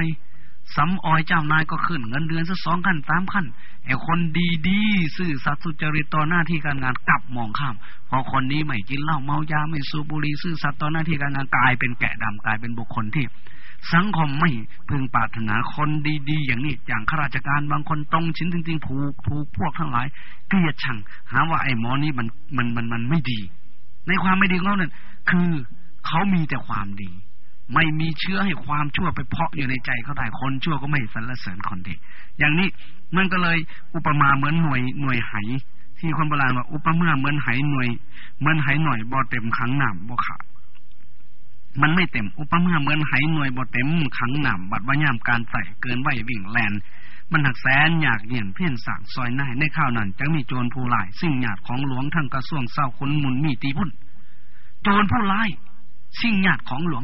สำออยเจ้านายก็ขึ้น เงินเดือนสักสองขั้นสามขั้นไอ้คนดีๆซื่อสัตย์สุจริตต่อหน้าที่การงานกลับมองข้ามพอคนนี้ไม่กินเหล้าเมายาไม่สูบบุหรี่ซื่อสัตย์ต่อหน้าที่การงานกลายเป็นแกะดำกลายเป็นบุคคลที่ สังคมไม่พึงปรารถนาคนดีๆ อย่างนี้อย่างข้าราชการบางคนตรงชิ้นจริงๆผูกถูกพวกทั้งหลายเกลียดชังหาว่าไอ้หมอนี่มันมันมันมันไม่ดี ในความไม่ดีของเขาเนี่ยคือเขามีแต่ความดี ไม่มีเชื้อให้ความชั่วไปเพาะอยู่ในใจเขาได้คนชั่วก็ไม่สรรเสริญคนดี อย่างนี้มันก็เลยอุปมาเหมือนหน่วยหน่วยไห ที่คนโบราณว่าอุปมาเหมือนไหหน่วย เหมือนไหหน่อยบ่เต็มขังหนามบ่ขาดมันไม่เต็ม อุปมาเหมือนไหหน่วยบ่เต็มขังหนามบัดว่ายามการใส่เกินไหววิ่งแลนมันหักแสนอยากเหียนเพี้ยนสั่งซอยหน้าในข้าวนั้นจะมีโจรผู้ลายสิ่งหยาดของหลวงทั้งกระทรวงเศร้าคนมุนมีตีพุ่นโจรผู้ลายสิ่งหยาดของหลวง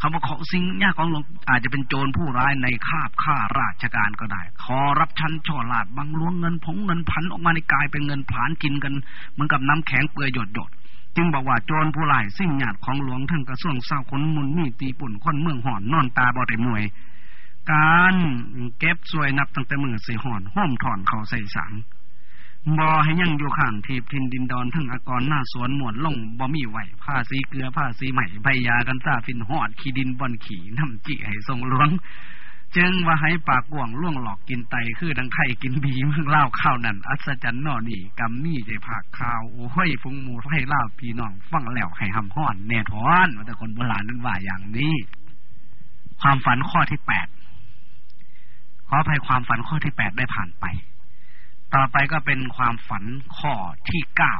คำว่าของสิ่งยากของหลวงอาจจะเป็นโจรผู้ร้ายในคาบข้าราชการก็ได้ ขอรับชั้นช่อลาดบังล้วงเงินผงเงินพันออกมาในกายเป็นเงินผานกินกันเหมือนกับน้ำแข็งเปื่อยหยดหยดจึงบอกว่าโจรผู้ร้ายสิ่งหยาดของหลวงทั้งกระทรวงเศร้าคนมุนมีตีปุ่นคนเมืองห่อนนอนตาบอดมวย การเก็บสวยนับตั้งแต่มือสีห่อนห้อมถอนเขาใส่สัง บ่ให้ยังอยู่ข้างทีบทินดินดอนทั้งอากรหน้าสวนหมวนลงบ่มีไหวผ้าสีเกลือผ้าสีใหม่ใบยากันซาฟินหอด ขีดินบอนขี่น้ำจิให้ทรงหลวงจึงว่าให้ปากกว่างล่วงหลอกกินไตคือดังไข่กินบีเมื่อเล่าข้าวนั่นอัศจรรย์นอนี่กำมี่ใจผักข้าวโอ้ยฟุงมูให้เล่าพี่น้องฟังแล้วให้หำห้อน แน่ทอนแต่คนโบราณนั้นว่าอย่างนี้ ความฝันข้อที่แปดขออภัยความฝันข้อที่แปดได้ผ่านไป ต่อไปก็เป็นความฝันข้อที่เก้า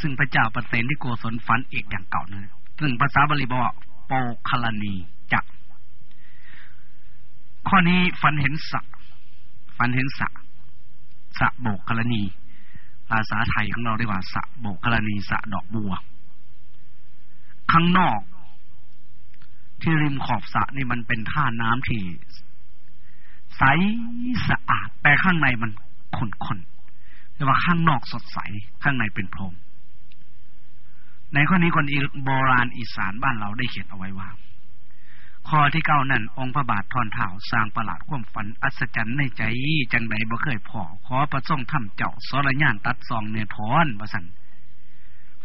ซึ่งพระเจ้าประเสนที่โกศลฝันอีกอย่างเก่านะซึ่งภาษาบาลีบอกโปคลนีจักข้อนี้ฝันเห็นสะฝันเห็นสะสะโบกคลนีภาษาไทยของเราเรียกว่าสะโบกคลนีสะดอกบัว ข้างนอก ที่ริมขอบสะนี่มันเป็นท่าน้ำที่ใสสะอาด แต่ข้างในมันขุ่นขุนแต่ว่าข้างนอกสดใส ข้างในเป็นโพรงในข้อนี้คนโบราณอีสานบ้านเราได้เขียนเอาไว้ว่า ข้อที่เก้านั่น องค์พระบาททอนเท้าสร้างประหลาดความฝัน อัศจรรย์ในใจ จังใดบ่เคยพอขอประสงค์ทำเจ้าสรญานตัดซองเนื้อทอนประสัน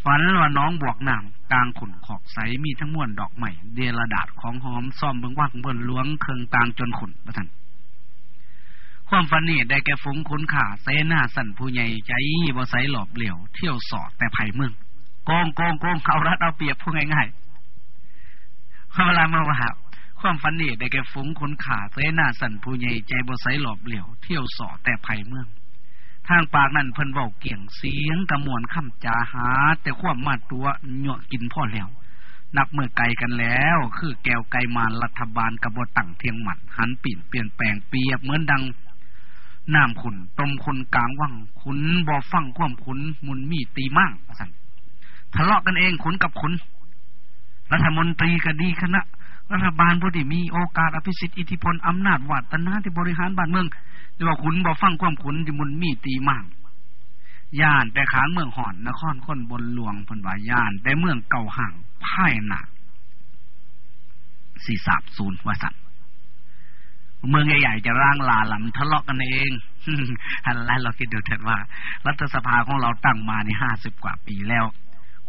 ฝันว่าน้องบวกน้ำกลางขุนขอกใสมีทั้งมวลดอกใหม่ เดลดาดของหอมซ่อมเบิงว่างเบิ่นล้วงเคืองตางจนขุนประสัน ความฝันนี่ได้แก่ฟงคุณขาเซนาสั่นผู้ใหญ่ใจบ่ใสหลอบเหลี่ยว เที่ยวสอดแต่ไผ่เมืองโกงโกงโกงเอารัดเอาเปรียบพูดง่ายๆเวลามาว่าความฝันนี่ได้แก่ฟงคุณขาเสนาสันผู้ใหญ่ใจบ่ใสหลอบเหลี่ยวเที่ยวสอดแต่ไผ่เมือง ทางปากนั่นเพิ่นเบาเกี่ยงเสียงกระมวลคำจาหา แต่ความมาตัวเหยาะกินพ่อแล้ว นับเมื่อไกลกันแล้ว คือแก้วไกลมารัฐบาลกบฏตั้งเทียงหมันหันปิ่นเปลี่ยนแปลงเปียบเหมือนดัง น้ำขุนตมขุนกลางว่างขุนบ่อฟังคว่ำขุนมุนมีตีมั่งสั่นทะเลาะกันเองขุนกับขุนรัฐมนตรีก็ดีคณะ รัฐบาลผู้ที่มีโอกาสอภิสิทธิ์อิทธิพลอำนาจวัฒนาที่บริหารบ้านเมืองเรียกว่าขุนบ่อฟังความขุนที่มุนมีตีมั่งย่านแต่ขางเมืองห่อนนครค้นบนหลวงพนวายานแต่เมืองเก่าห่างพ่ายหนักสี่สาบศูนย์วสัน เมืองใหญ่ๆจะร่างลาลำทะเลาะกันเองอันแรกเราคิดดูเถิดว่า รัฐสภาของเราตั้งมาในห้าสิบกว่าปีแล้ว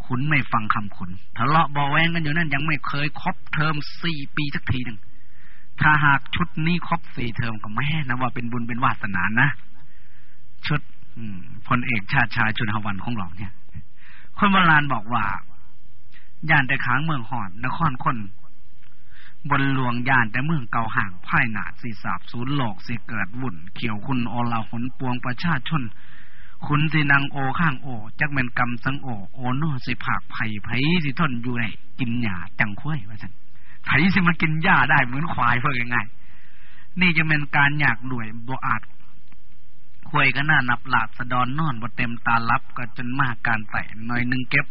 คุณไม่ฟังคำคุณทะเลาะบอแวงกันอยู่นั่นยังไม่เคยครบเทอมสี่ปีสักทีหนึ่งถ้าหากชุดนี้ครบสี่เทอมก็ไม่นะว่าเป็นบุญเป็นวาสนานะชุดพลเอกชาติชายชุนหวันของเราเนี่ย คนโบราณบอกว่าย่านแต่ขางเมืองหอน นครคน บนหลวงยานแต่เมืองเก่าห่างพ่ายหนาสีสาบศูนย์โลกสิเกิดวุ่น เขียวคุณโอลาหนปวงประชาชน คุณสินังโอข้างโอ จักเมนกำสังโอ โอนอสิผากไผ่ไผ่สิทนอยู่ในกินหญ้าจังคุ้ยว่าท่านไผ่สิมากินหญ้าได้เหมือนควายเพื่อยังไงนี่จะเป็นการอยากรวยบอาจควยก็น่านับหลาดสะดอนนอนบ่เต็มตาลับก็จนมากการใส่หน่อยนึงเก็บ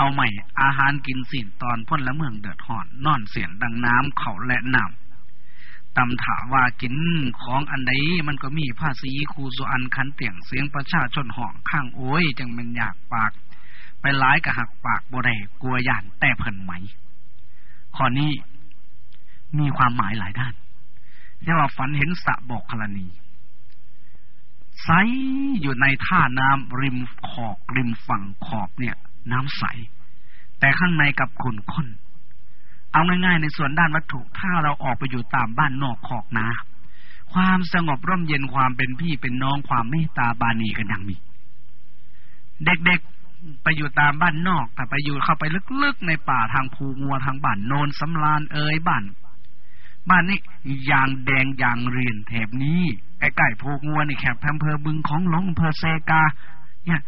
เอาใหม่อาหารกินสินตอนพ่นละเมืองเดือดห่อน นอนเสียงดังน้ำเขาและน้ำตำถาว่ากินของอันใดมันก็มีภาษีคูสุอันคันเตียงเสียงประชาชนห่องข้างโอ้ย จังมันอยากปาก ไปร้ายกะหักปากบ่ได้กลัวย่านแต่เพิ่นไหม ข้อนี้มีความหมายหลายด้านเรียกว่าฝันเห็นสะบอกคลณีใสอยู่ในท่าน้ำริมขอกริมฝั่งขอบเนี่ย น้ำใส แต่ข้างในกับขุ่นข้น เอาง่ายๆในส่วนด้านวัตถุถ้าเราออกไปอยู่ตามบ้านนอกขอกนาความสงบร่มเย็นความเป็นพี่เป็นน้องความเมตตาบานีกันอย่างมี เด็กๆไปอยู่ตามบ้านนอก แต่ไปอยู่เข้าไปลึกๆในป่าทางภูงัวทางบ้านโนนสำรานเอ่ยบ้านบ้านนี้ยางแดงยางเรียนแถบนี้ใกล้ๆโพงัวนี่แคบอำเภอบึงของหลงอำเภอเซกา เนี่ย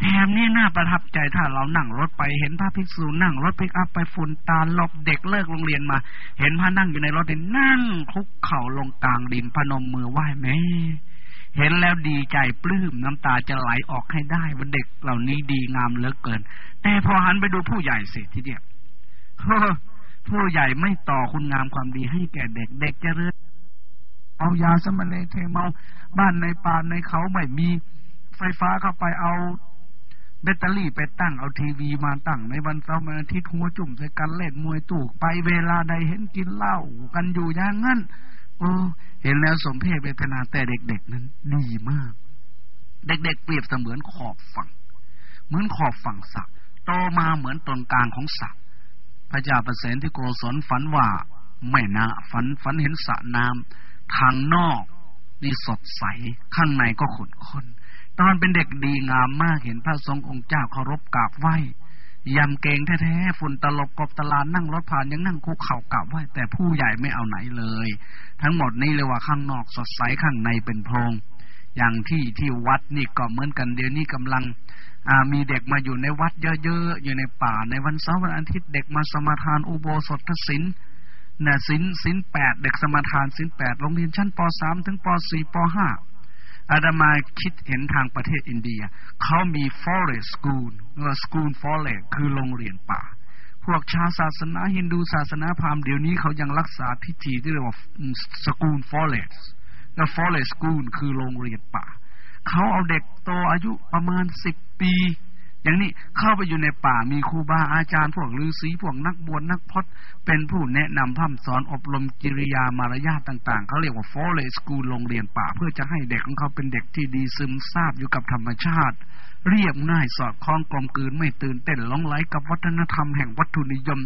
แถมนี้น่าประทับใจถ้าเรานั่งรถไปเห็นพระภิกษุนั่งรถพิกอัพไปฝุ่นตาลบเด็กเลิกโรงเรียนมา เห็นพระนั่งอยู่ในรถเด็นั่งคุกเข่าลงกลางดินพนมมือไหว้แม่เห็นแล้วดีใจปลื้มน้ำตาจะไหลออกให้ได้ว่าเด็กเหล่านี้ดีงามเหลือเกิน แต่พอหันไปดูผู้ใหญ่เสร็จทีเดียวผู้ใหญ่ไม่ต่อคุณงามความดีให้แก่เด็กเด็กจะเรื่อเอายาสมเลเทเมาบ้านในป่าในเขาไม่มีไฟฟ้าเข้าไปเอา แบตเตอรี่ไปตั้งเอาทีวีมาตั้งในวันเสาร์วันอาทิตย์หัวจุ่มใส่กันเล่นมวยตู่ไปเวลาใดเห็นกินเหล้ากันอยู่อย่างนั้นโอ้เห็นแล้วสมเพศเวทนาแต่เด็กๆนั้นดีมาก เด็กๆเปรียบเสมือนขอบฝั่ง เหมือนขอบฝั่งสระโตมาเหมือนตรงกลางของสระพระเจ้าประเสนที่โกศลฝันว่าไม่นะฝันฝันเห็นสระน้ำทางนอกนี่สดใสข้างในก็ขุ่นข้น ตอนเป็นเด็กดีงามมากเห็นพระทรงองค์เจ้าเคารพกราบไหว้ยำเกงแท้ๆฝุ่นตลบกบตลาดนั่งรถผ่านยังนั่งคุกเข่ากราบไหว้แต่ผู้ใหญ่ไม่เอาไหนเลย ทั้งหมดนี้เลยว่าข้างนอกสดใสข้างในเป็นโพรงอย่างที่ที่วัดนี่ก็เหมือนกันเดี๋ยวนี้กำลังมีเด็กมาอยู่ในวัดเยอะๆ อยู่ในป่าในวันเสาร์วันอาทิตย์เด็กมาสมาทานอุโบสถศิลเนี่ยศิลศิลแปดเด็กสมาทานศิลแปดโรงเรียนชั้นปสามถึงปสี่ปห้า อาดามาคิดเห็นทางประเทศอินเดีย เขามี forest school หรือ school forest คือโรงเรียนป่า พวกชาวศาสนาฮินดูศาสนาพราหมณ์เดี๋ยวนี้เขายังรักษาพิธีที่เรียกว่า school forest และ forest school คือโรงเรียนป่า เขาเอาเด็กโตอายุประมาณสิบปี อย่างนี้เข้าไปอยู่ในป่ามีครูบาอาจารย์พวกฤาษีพวกนักบวชนักพจน์เป็นผู้แนะนำพัฒสอนอบรมกิริยามารยาทต่าง ๆ เขาเรียกว่า forest school โรงเรียนป่า เพื่อจะให้เด็กของเขาเป็นเด็กที่ดีซึมซาบอยู่กับธรรมชาติ เรียบง่ายสอดคล้องกลมกลืนไม่ตื่นเต้นหลงไหลกับวัฒนธรรมแห่งวัตถุนิยม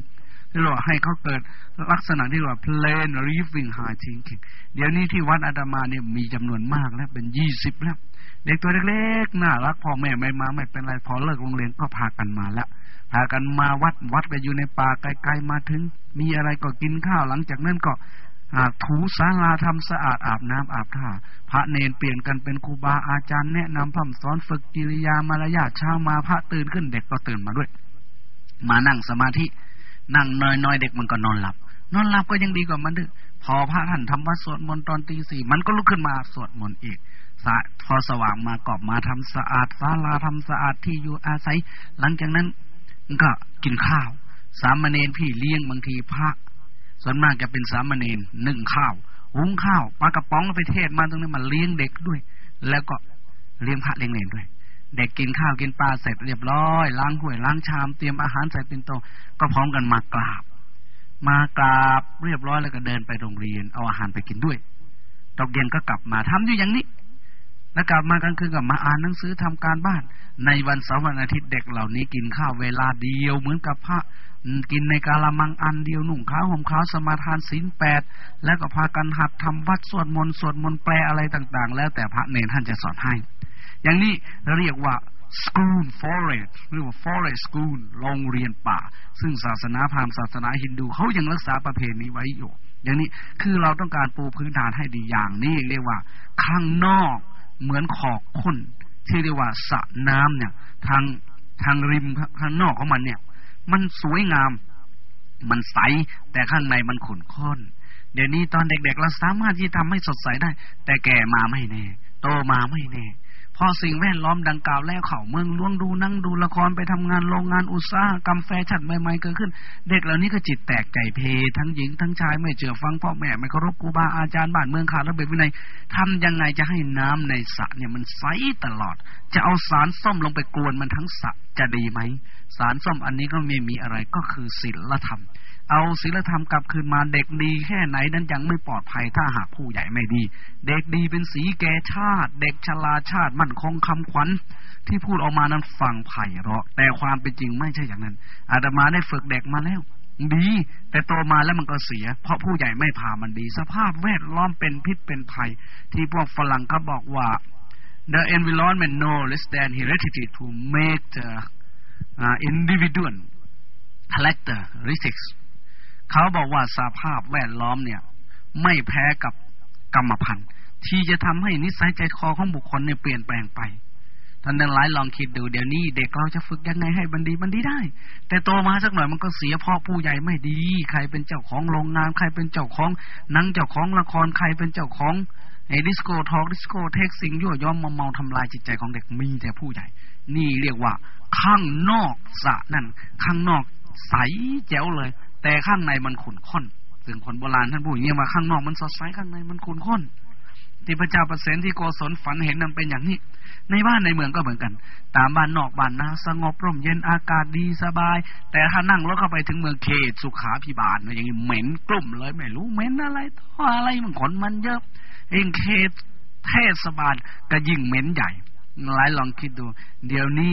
เราให้เขาเกิดลักษณะที่ว่า plain living high thinking เดี๋ยวนี้ที่วัดอาตมาเนี่ยมีจำนวนมากแล้วเป็นยี่สิบแล้ว เด็กตัวเล็กๆน่ารักพ่อแม่ไม่มาไม่เป็นไรพอเลิกโรงเรียนก็พากันมาแล้วพากันมาวัดวัดก็อยู่ในป่าไกลๆมาถึง มีอะไรก็กินข้าวหลังจากนั้นก็ถูสาราทำสะอาดอาบน้ำอาบท่าพระเนนเปลี่ยนกันเป็นครูบาอาจารย์แนะนำพ่ำสอนฝึกกิริยามารยาทเช้ามาพระตื่นขึ้นเด็กก็ตื่นมาด้วย มานั่งสมาธิ นั่งน้อยๆเด็กมันก็นอนหลับ นอนหลับก็ยังดีกว่ามันดื้อพอพระท่านทำวัดสวดมนต์ตอนตีสี่มันก็ลุกขึ้นมาสวดมนต์อีกสะพอสว่างมากอบมาทำสะอาดศาลาทำสะอาดที่อยู่อาศัย หลังจากนั้นก็กินข้าว สามเณรพี่เลี้ยงบางทีพระ ส่วนมากจะเป็นสามเณรหนึ่งข้าวหุงข้าวปลากระป๋องไปเทศมาตรงนี้มาเลี้ยงเด็กด้วย แล้วก็เลี้ยงพระเลี้ยงเนรด้วย เด็กกินข้าวกินปลาเสร็จเรียบร้อย ล้างถ้วยล้างชามเตรียมอาหารใส่เป็นโตก็พร้อมกันมากราบ มากราบเรียบร้อยแล้วก็เดินไปโรงเรียน เอาอาหารไปกินด้วยตกเย็นก็กลับมาทำอยู่อย่างนี้แล้วกลับมากลางคืนกับมาอ่านหนังสือทำการบ้าน ในวันเสาร์วันอาทิตย์เด็กเหล่านี้กินข้าวเวลาเดียวเหมือนกับพระกินในกาละมังอันเดียวหนุ่งขาวห่มขาวสมาทานศีลแปดแล้วก็พากันหัดทำวัดสวดมนต์สวดมนต์แปลอะไรต่าง ๆ แล้วแต่พระเนรท่านจะสอนให้ อย่างนี้เรียกว่า school forest หรือว่า forest school โรงเรียนป่า ซึ่งศาสนาพราหมณ์ศาสนาฮินดูเขายังรักษาประเพณีไว้อยู่ อย่างนี้คือเราต้องการปูพื้นฐานให้ดีอย่างนี้เรียกว่า ข้างนอกเหมือนขอกข้นที่เรียกว่าสระน้ำเนี่ย ทางทางริมข้างนอกของมันเนี่ย มันสวยงาม มันใส แต่ข้างในมันขุ่นข้น เดี๋ยวนี้ตอนเด็กๆเราสามารถที่ทำให้สดใสได้ แต่แก่มาไม่แน่ โตมาไม่แน่ พอสิ่งแวดล้อมดังกล่าวแล้วเขาเมืองล่วงดูนั่งดูละครไปทำงานโรงงานอุตสาหกรรมแฟชั่นใหม่ๆเกิดขึ้น เด็กเหล่านี้ก็จิตแตกใจเพทั้งหญิงทั้งชายไม่เชื่อฟังพ่อแม่ไม่เคารพครูบาอาจารย์บ้านเมืองขาดระเบียบวินัยทำยังไงจะให้น้ำในสระเนี่ยมันใสตลอด จะเอาสารส้มลงไปกวนมันทั้งสระจะดีไหมสารส้มอันนี้ก็ไม่มีอะไรก็คือศีลธรรม เอาศีลธรรมกลับคืนมาเด็กดีแค่ไหนนั้นยังไม่ปลอดภัยถ้าหากผู้ใหญ่ไม่ดี เด็กดีเป็นสีแก่ชาติ เด็กชราชาติมั่นคงคำขวัญที่พูดออกมานั้นฟังไผ่เราะ แต่ความเป็นจริงไม่ใช่อย่างนั้น อาตมาได้ฝึกเด็กมาแล้ว ดี แต่โตมาแล้วมันก็เสีย เพราะผู้ใหญ่ไม่พามันดี สภาพแวดล้อมเป็นพิษเป็นภัย ที่พวกฝรั่งเขาบอกว่า the environment no less than heredity to make the uh, individual characteristics เขาบอกว่าสภาพแวดล้อมเนี่ย ไม่แพ้กับกรรมพันธุ์ ที่จะทำให้นิสัยใจคอของบุคคลเนี่ยเปลี่ยนแปลงไปท่านทั้งหลายลองคิดดูเดี๋ยวนี้เด็กเราจะฝึกยังไงให้มันดีมันดีได้ แต่โตมาสักหน่อยมันก็เสียเพราะผู้ใหญ่ไม่ดี ใครเป็นเจ้าของโรงงานใครเป็นเจ้าของหนังเจ้าของละครใครเป็นเจ้าของไอ้ดิสโก้ทอล์กดิสโก้เทคสิ่งยั่วย้อมมอมเมาทำลายจิตใจของเด็กมีแต่ผู้ใหญ่ นี่เรียกว่า ข้างนอกสะนั่น ข้างนอกใสแจ๋วเลย แต่ข้างในมันขุ่นข้นซึ่งคนโบราณท่านพูดอย่างนี้มาข้างนอกมันสดใสข้างในมันขุ่นข้น ที่พระเจ้าประเสนที่โกศลฝันเห็นนั้นเป็นอย่างนี้ ในบ้านในเมืองก็เหมือนกัน ตามบ้านนอกบ้านนาสงบร่มเย็นอากาศดีสบาย แต่ถ้านั่งรถเข้าไปถึงเมืองเขตสุขาพิบาลอย่างนี้เหม็นกลุ่มเลยไม่รู้เหม็นอะไรท่ออะไรมันขนมันเยอะเองเขตเทศบาลก็ยิ่งเหม็นใหญ่ หลายลองคิดดู เดี๋ยวนี้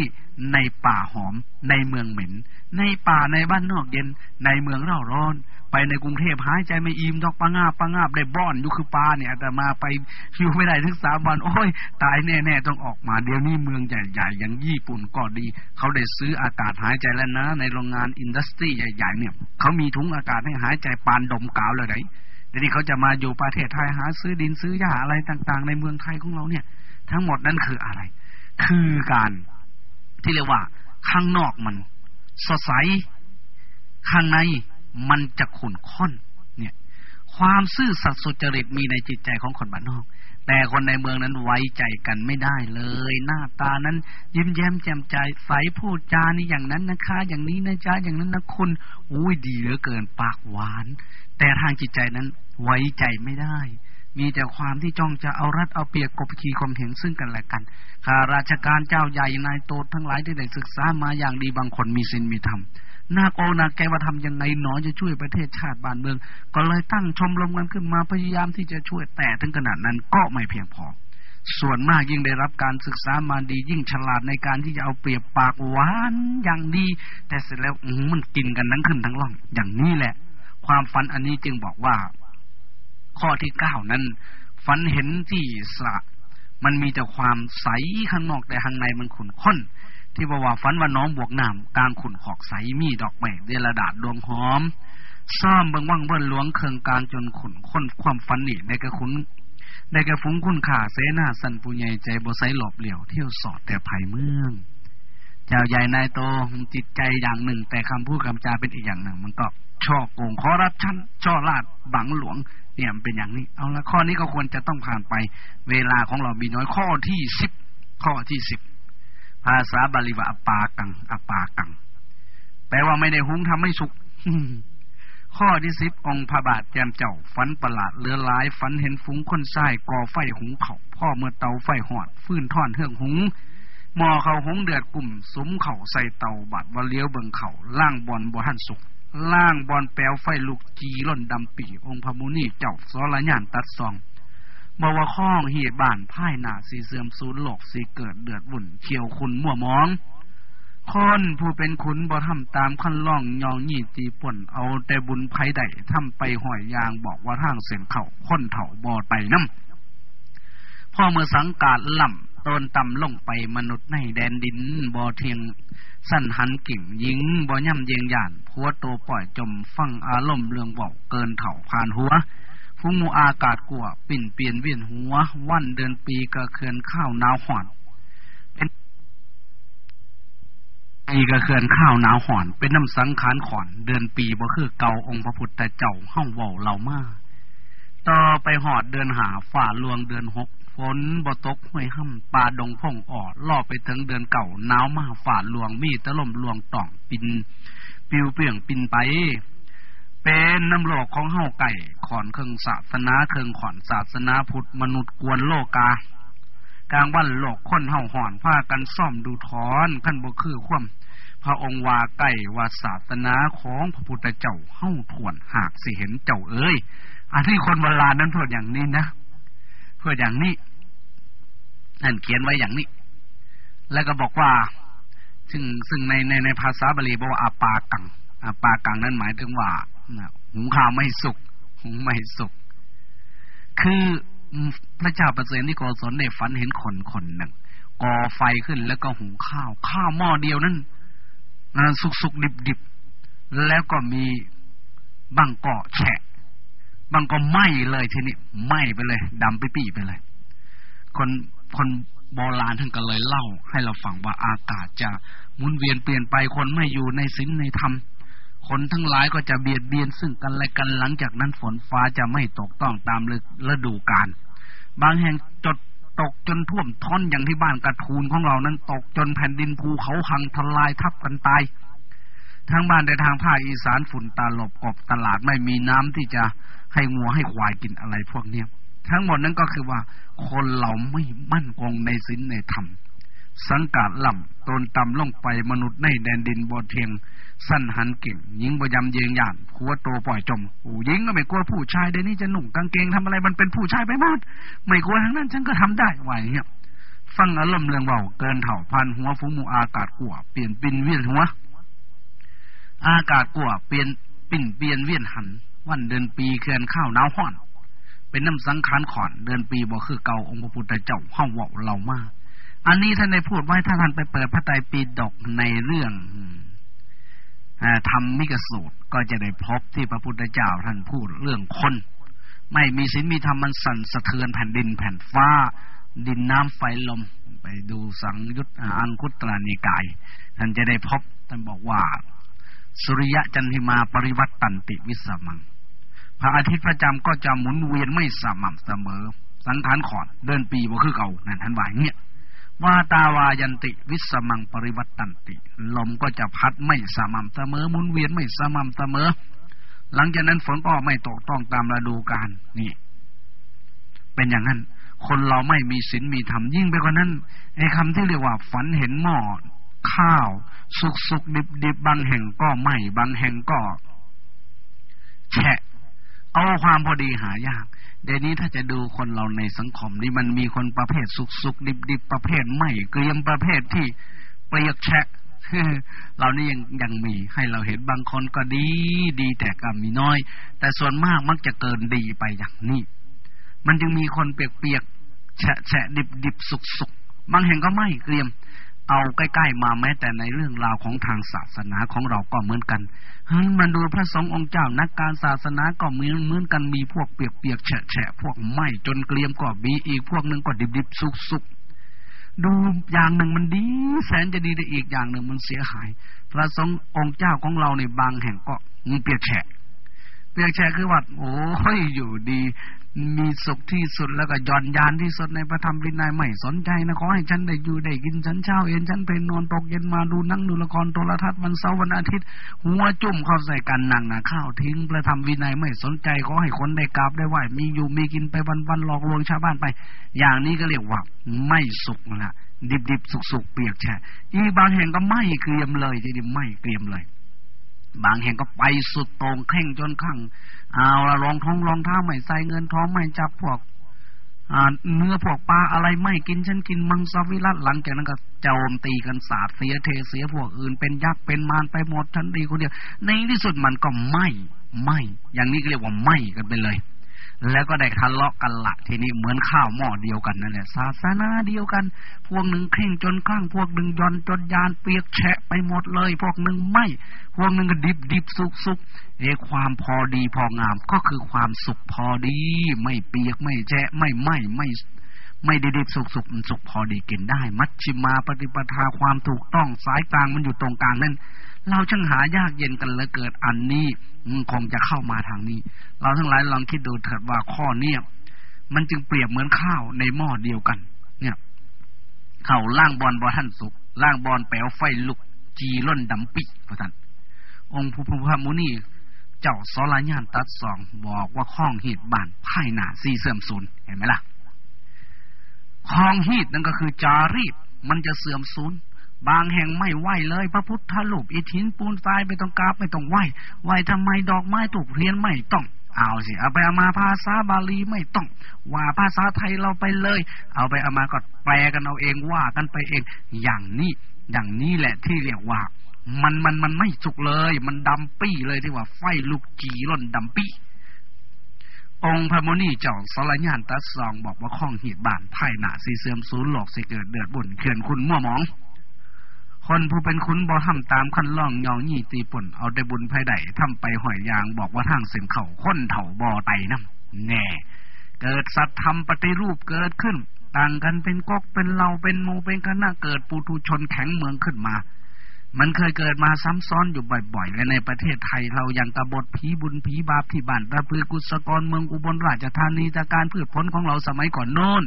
ในป่าหอม ในเมืองเหม็น ในป่าในบ้านนอกเย็น ในเมืองเร่าร้อน ไปในกรุงเทพหายใจไม่อิ่มดอกปังาบปังาบได้บ้อนอยู่คือปลาเนี่ยแต่มาไปอยู่ไม่ได้ถึงสามวันโอ้ย ตายแน่ๆต้องออกมา เดี๋ยวนี้เมืองใหญ่ๆอย่างญี่ปุ่นก็ดี เขาได้ซื้ออากาศหายใจแล้วนะ ในโรงงานอินดัสทรีใหญ่ๆเนี่ยเขามีถุงอากาศให้หายใจปานดมกาวเลยไหนเดี๋ยวนี้เขาจะมาอยู่ประเทศไทยหาซื้อดินซื้อหญ้าอะไรต่าง ๆ ในเมืองไทยของเราเนี่ย ทั้งหมดนั้นคืออะไร คือการที่เรียกว่า ข้างนอกมันสดใส ข้างในมันจะขุ่นข้น เนี่ย ความซื่อสัตย์สุจริตมีในจิตใจของคนบ้านนอก แต่คนในเมืองนั้นไว้ใจกันไม่ได้เลย หน้าตานั้น ยิ้มแย้มแจ่มใจใสพูดจานี่อย่างนั้นนะคะ อย่างนี้นะจ๊ะอย่างนั้นนะคุณอุ้ยดีเหลือเกินปากหวาน แต่ทางจิตใจนั้นไว้ใจไม่ได้ มีแต่ความที่จ้องจะเอารัดเอาเปรียบกบขี่ข่มเหงซึ่งกันและกันข้าราชการเจ้าใหญ่นายโตทั้งหลายที่ได้ศึกษามาอย่างดีบางคนมีศีลมีธรรมนาโกนาแกว่าทำยังไงหนอจะช่วยประเทศชาติบ้านเมือง ก็เลยตั้งชมรมกันขึ้นมาพยายามที่จะช่วยแต่ถึงขนาดนั้นก็ไม่เพียงพอ ส่วนมากยิ่งได้รับการศึกษามาดียิ่งฉลาดในการที่จะเอาเปรียบปากหวานอย่างดี แต่เสร็จแล้วมันกินกันทั้งขึ้นทั้งล่อง อย่างนี้แหละ ความฝันอันนี้จึงบอกว่า ข้อที่เก้านั้น ฝันเห็นที่สระมันมีแต่ความใสข้างนอกแต่ข้างในมันขุ่นข้น ที่บอกว่าฝันว่าน้องบวกน้ำกลางขุ่นขอกใสมีดอกไม้เดลดาดดวงหอมซ่อมเบิงว่างเบิ้ลหลวงเคืองกลางจนขุ่นข้นความฝันนี่ได้กระขุนได้กระฟุ้งคุณข่าเสนาสันปุญญใจบไซหลบเหลี่ยวเที่ยวสอดแต่ไผ่เมือง เจ้าใหญ่นายโตจิตใจอย่างหนึ่ง แต่คำพูดคำจาเป็นอีกอย่างหนึ่ง มันก็ช่อโกงขอรับชั้นช่อลาดบังหลวง เนี่ยมันเป็นอย่างนี้ เอาละข้อนี้ก็ควรจะต้องผ่านไป เวลาของเรามีน้อยข้อที่สิบข้อที่สิบภาษาบาลีว่าอปากังอปากัง แปลว่าไม่ได้หุงทำให้สุกข้อที่สิบองพระบาทแจมเจ้าฝันประหลาดเลือหลายฝันเห็นฝูงคนทรายก่อไฟหุงเขาพ่อเมื่อเตาไฟหอด ฟื้นท่อนเฮืองหุง หมอเขาหงเดือดกลุ่มสมเข่าใส่เตาบัดว่าเลี้ยวเบิงเขาล่างบอลบ่หันสุกล่างบอลแปลวไฟลูกจีล่นดำปีองค์พระมุนีเจ้าสรญานตัดซองบว่าข้องเหียบ้านพ่ายหนาสีเสื่อมสูญโลกสีเกิดเดือดวุ่นเขียวคุณมั่วมองคนผู้เป็นขุนบ่ทำตามขั้นล่องยองยี่ตีป่นเอาแต่บุญไผ่ใดทำไปห่อยยางบอกว่าทางเส้นเข่าค้นเถ่าบ่อไปน้ำพ่อเมื่อสังกาดล่ำตนต่ำลงไปมนุษย์ในแดนดินบ่อเทียง สั้นหันกิ่งยิงบ่อย่ำเยียงหยานพัวโตปล่อยจมฟังอารมณ์เรื่องเบาเกินเถ่าผ่านหัวฟุ้งมูอากาศกลัว ปิ่นเปลี่ยนเวียนหัว วันเดือนปีกระเคือนข้าวหนาวห่อนเป็นปีกระเคือนข้าวหนาวห่อน เป็นน้ำสังขารขอน เดือนปีบ่คือเก่าองค์พระพุทธเจ้าห้องเว้าเรามาต่อไปหอดเดือนหาฝ่าลวงเดือนหก ฝนบ่ตกห้วยห้ำป่าดงพงอ่อล่อไปถึงเดือนเก่าหนาวมาฝ่าลวงมีตะล่มลวงต่องปิน ปิวเปลี่ยงปินไป เป็นน้ำโลอกของเฮาไก่ขอนเครื่องศาสนาเครื่องขอนศาสนาพุทธมนุษย์กวนโลกากลางวันโลกคนเฮาห่อนผ้ากันซ่อมดูถอนขั้นบ่คือคว่ำพระองค์ว่าไก่ว่าศาสนาของพระพุทธเจ้าเฮาทวนหากสิเห็นเจ้าเอ้ยอันที่คนโบราณนั้นพูดอย่างนี้นะ พูดอย่างนี้นั่นเขียนไว้อย่างนี้ แล้วก็บอกว่า ซึ่งซึ่งในในในภาษาบาลีบอกว่าอาปากังอาปากังนั้นหมายถึงว่าหุงข้าวไม่สุกหุงไม่สุก คือพระเจ้าประเสริฐที่โกศลได้ฝันเห็นคนคนหนึ่งก่อไฟขึ้นแล้วก็หุงข้าว ข้าวหม้อเดียวนั้นสุกสุกดิบดิบแล้วก็มีบังเกาะแฉะ บางก็ไหม้เลยทีนี้ไหม้ไปเลยดำปี้ไปเลย คนคนโบราณท่านก็เลยเล่า ให้เราฟังว่าอากาศจะหมุนเวียนเปลี่ยนไปคนไม่อยู่ในศีลในธรรมคนทั้งหลายก็จะเบียดเบียนซึ่งกันและกันหลังจากนั้นฝนฟ้าจะไม่ตกต้องตามฤดูกาลบางแห่งจดตกจนท่วมท้นอย่างที่บ้านกระทูนของเรานั้นตกจนแผ่นดินภูเขาหังทลายทับกันตาย ทั้งบ้านในทางภาคอีสานฝุ่นตาหลบกบตลาดไม่มีน้ำที่จะให้งัวให้ควายกินอะไรพวกเนี้ยทั้งหมดนั้นก็คือว่า คนเราไม่มั่นคงในศีลในธรรม สังกาดล่ำตนต่ำลงไปมนุษย์ในแดนดินบ่เทียง สั้นหันเก่งยิงบยำเยียงหยานขัวโตปล่อยจมโอ้ยิงก็ไม่กลัวผู้ชายเดี๋ยวนี้จะหนุ่งกางเกงทำอะไรมันเป็นผู้ชายไปหมดไม่กลัวทั้งนั้นฉันก็ทำได้ไหวเนี้ยฟังอารมณ์เรื่องเบาเกินเถ่าพันหัวฟูมูอากาศกัวเปลี่ยนปินเวียนหัว อากาศกลัวเปลี่ยนปิ่นเปลี่ยนเวียนหัน วันเดือนปีเคลื่อนข้าวหนาวห้อน เป็นน้ำสังขารขอน เดือนปีบ่คือเก่าองค์พระพุทธเจ้าห้องว่าเรามาก อันนี้ท่านได้พูดไว้ถ้าท่านไปเปิดพระไตรปิฎกในเรื่องทำมิกสูตรก็จะได้พบที่พระพุทธเจ้าท่านพูดเรื่องคน ไม่มีศีลมีธรรมมันสั่นสะเทือนแผ่นดินแผ่นฟ้า ดินน้ำไฟลม ไปดูสังยุตอังคุตรนิกาย ท่านจะได้พบท่านบอกว่า สุริยะจันทิมาปริวัตตันติวิสมัง พระอาทิตย์พระจันทร์ก็จะหมุนเวียนไม่สม่ำเสมอ สังขารขอดเดินปีบ่คือเก่านั่นท่านว่าเงี้ยวาตาวายันติวิสมังปริวัตตันติ ลมก็จะพัดไม่สม่ำเสมอหมุนเวียนไม่สม่ำเสมอ หลังจากนั้นฝนก็ไม่ตกต้องตามฤดูกาลนี่ เป็นอย่างนั้น คนเราไม่มีศีลมีธรรมยิ่งไปกว่านั้นไอ้คำที่เรียกว่า ฝันเห็นหม้อ ข้าว สุกสุกดิบดิบบางแห่งก็ไหมบางแห่งก็ แฉะ เอาความพอดีหายากเดี๋ยวนี้ถ้าจะดูคนเราในสังคมนี่มันมีคนประเภทสุกสุกดิบดิบประเภทไม่เกรียมประเภทที่เปรียกแฉะเรานี่ยังยังมีให้เราเห็นบางคนก็ดี ดีแต่ก็มีน้อย แต่ส่วนมากมักจะเกินดีไปอย่างนี้ มันจึงมีคนเปียกเปียกแฉะแฉะดิบดิบสุกสุกบางแห่งก็ไม่เกรียม เอาใกล้ ๆ มาแม้แต่ในเรื่องราวของทางศาสนาของเราก็เหมือนกันเฮ้ยมันดูพระสงฆ์องค์เจ้านักการศาสนาก็เหมือนเหมือนกันมีพวกเปียกๆแฉะๆพวกไหมจนเกลียมก็มีอีกพวกหนึ่งก็ดิบๆสุกๆดูอย่างหนึ่งมันดี แสนจะดีแต่อีกอย่างหนึ่งมันเสียหาย พระสงฆ์องค์เจ้าของเราในบางแห่งก็มีเปียกแฉะเปียกแฉะคือว่าโอ้ยอยู่ดี มีสุขที่สุดแล้วก็ย่อนยานที่สุดในพระธรรมวินัยไม่สนใจนะขอให้ฉันได้อยู่ได้กินฉันเช้าเอ็นฉันเป็นนอนตกเย็นมาดูนั่งดูละครโทรทัศน์วันเสาร์วันอาทิตย์หัวจุ่มเข้าใส่กันนั่งนะข้าวทิ้งพระธรรมวินัยไม่สนใจขอให้คนได้กราบได้ไหวมีอยู่มีกินไปวันวันหลอกลวงชาวบ้านไป อย่างนี้ก็เรียกว่าไม่สุขละดิบดิบสุกสุกเปียกแฉะอีบางแห่งก็ไม่เกรียมเลยจะดิไม่เกรียมเลย บางแห่งก็ไปสุดตรงแข่งจนข้างเอาละรองท้องรองเท้าไม่ใส่เงินท้องไม่จับพวกเนื้อพวกปลาอะไรไม่กินฉันกินมังสวิรัตหลังจากนั้นก็โจมตีกันสาดเสียเทเสียพวกอื่นเป็นยักษ์เป็นมารไปหมดฉันดีคนเดียวในที่สุดมันก็ไม่ไม่อย่างนี้ก็เรียกว่าไม่กันไปเลย แล้วก็ได้ทะเลาะกันละทีนี้เหมือนข้าวหม้อเดียวกันนั่นแหละศาสนาเดียวกัน พวกหนึ่งเข่งจนข้าง พวกหนึ่งยอนจนยานเปียกแฉะไปหมดเลย พวกหนึ่งไม่ พวกหนึ่งก็ดิบดิบสุกสุกเอความพอดีพองามก็คือความสุขพอดี ไม่เปียกไม่แฉะไม่ไหมไม่ไม่ดิบสุกสุกมันสุกพอดีกินได้ มัชชิมาปฏิปทาความถูกต้องสายกลางมันอยู่ตรงกลางนั่น เราช่างหายากเย็นกันเลยเกิดอันนี้คงจะเข้ามาทางนี้ เราทั้งหลายลองคิดดูเถิดว่าข้อเนี้ยมันจึงเปรียบเหมือนข้าวในหม้อเดียวกัน เนี่ยเข่าล่างบอลบอท่านสุกล่างบอลแปลวไฟลุก จีล้นดำปิพระท่านองค์ภูมิพระมุนีเจ้าสรญานตัดสองบอกว่าข้องหีดบานภายหนาซีเสื่อมสูญเห็นไหมล่ะคลองหีดนั่นก็คือจารีตมันจะเสื่อมสูญ บางแห่งไม่ไหวเลย พระพุทธรูปอิฐินปูนทรายไม่ต้องกราบไม่ต้องไหวไหวทำไมดอกไม้ถูกเรียนไม่ต้องเอาสิเอาไปเอามาภาษาบาลีไม่ต้อง ว่าภาษาไทยเราไปเลย เอาไปเอามาก็แปลกันเอาเองว่ากันไปเอง อย่างนี้อย่างนี้แหละที่เรียกว่า มันมันมันไม่สุกเลย มันดำปี้เลยที่ว่าไฟลูกจีร่นดำปี้องค์พระมณีเจ้าสรญานตัดสองบอกว่าข้องหีบบานไพ่หนาสีเสื่อมสูญหลอกสิเกิดเดือดบุญเขื่อนคุณมั่วมอง คนผู้เป็นคุณบ่ทำตามขั้นล่องยองยี่ตีป่น เอาได้บุญภายใดทำไปหอยยางบอกว่าทางเส้นเข่าค้นเถ่าบ่อไตน้ำแน่เกิดสัตธรรมปฏิรูปเกิดขึ้น ต่างกันเป็นกอกเป็นเราเป็นโมเป็นคณะเกิดปุถุชนแข็งเมืองขึ้นมา มันเคยเกิดมาซ้ำซ้อนอยู่บ่อยๆและในประเทศไทยเรายังกบฏผีบุญผีบาปที่บ้านตะพือกุศกรเมืองอุบลราชธานีจากการพืชผลของเราสมัยก่อนโน้น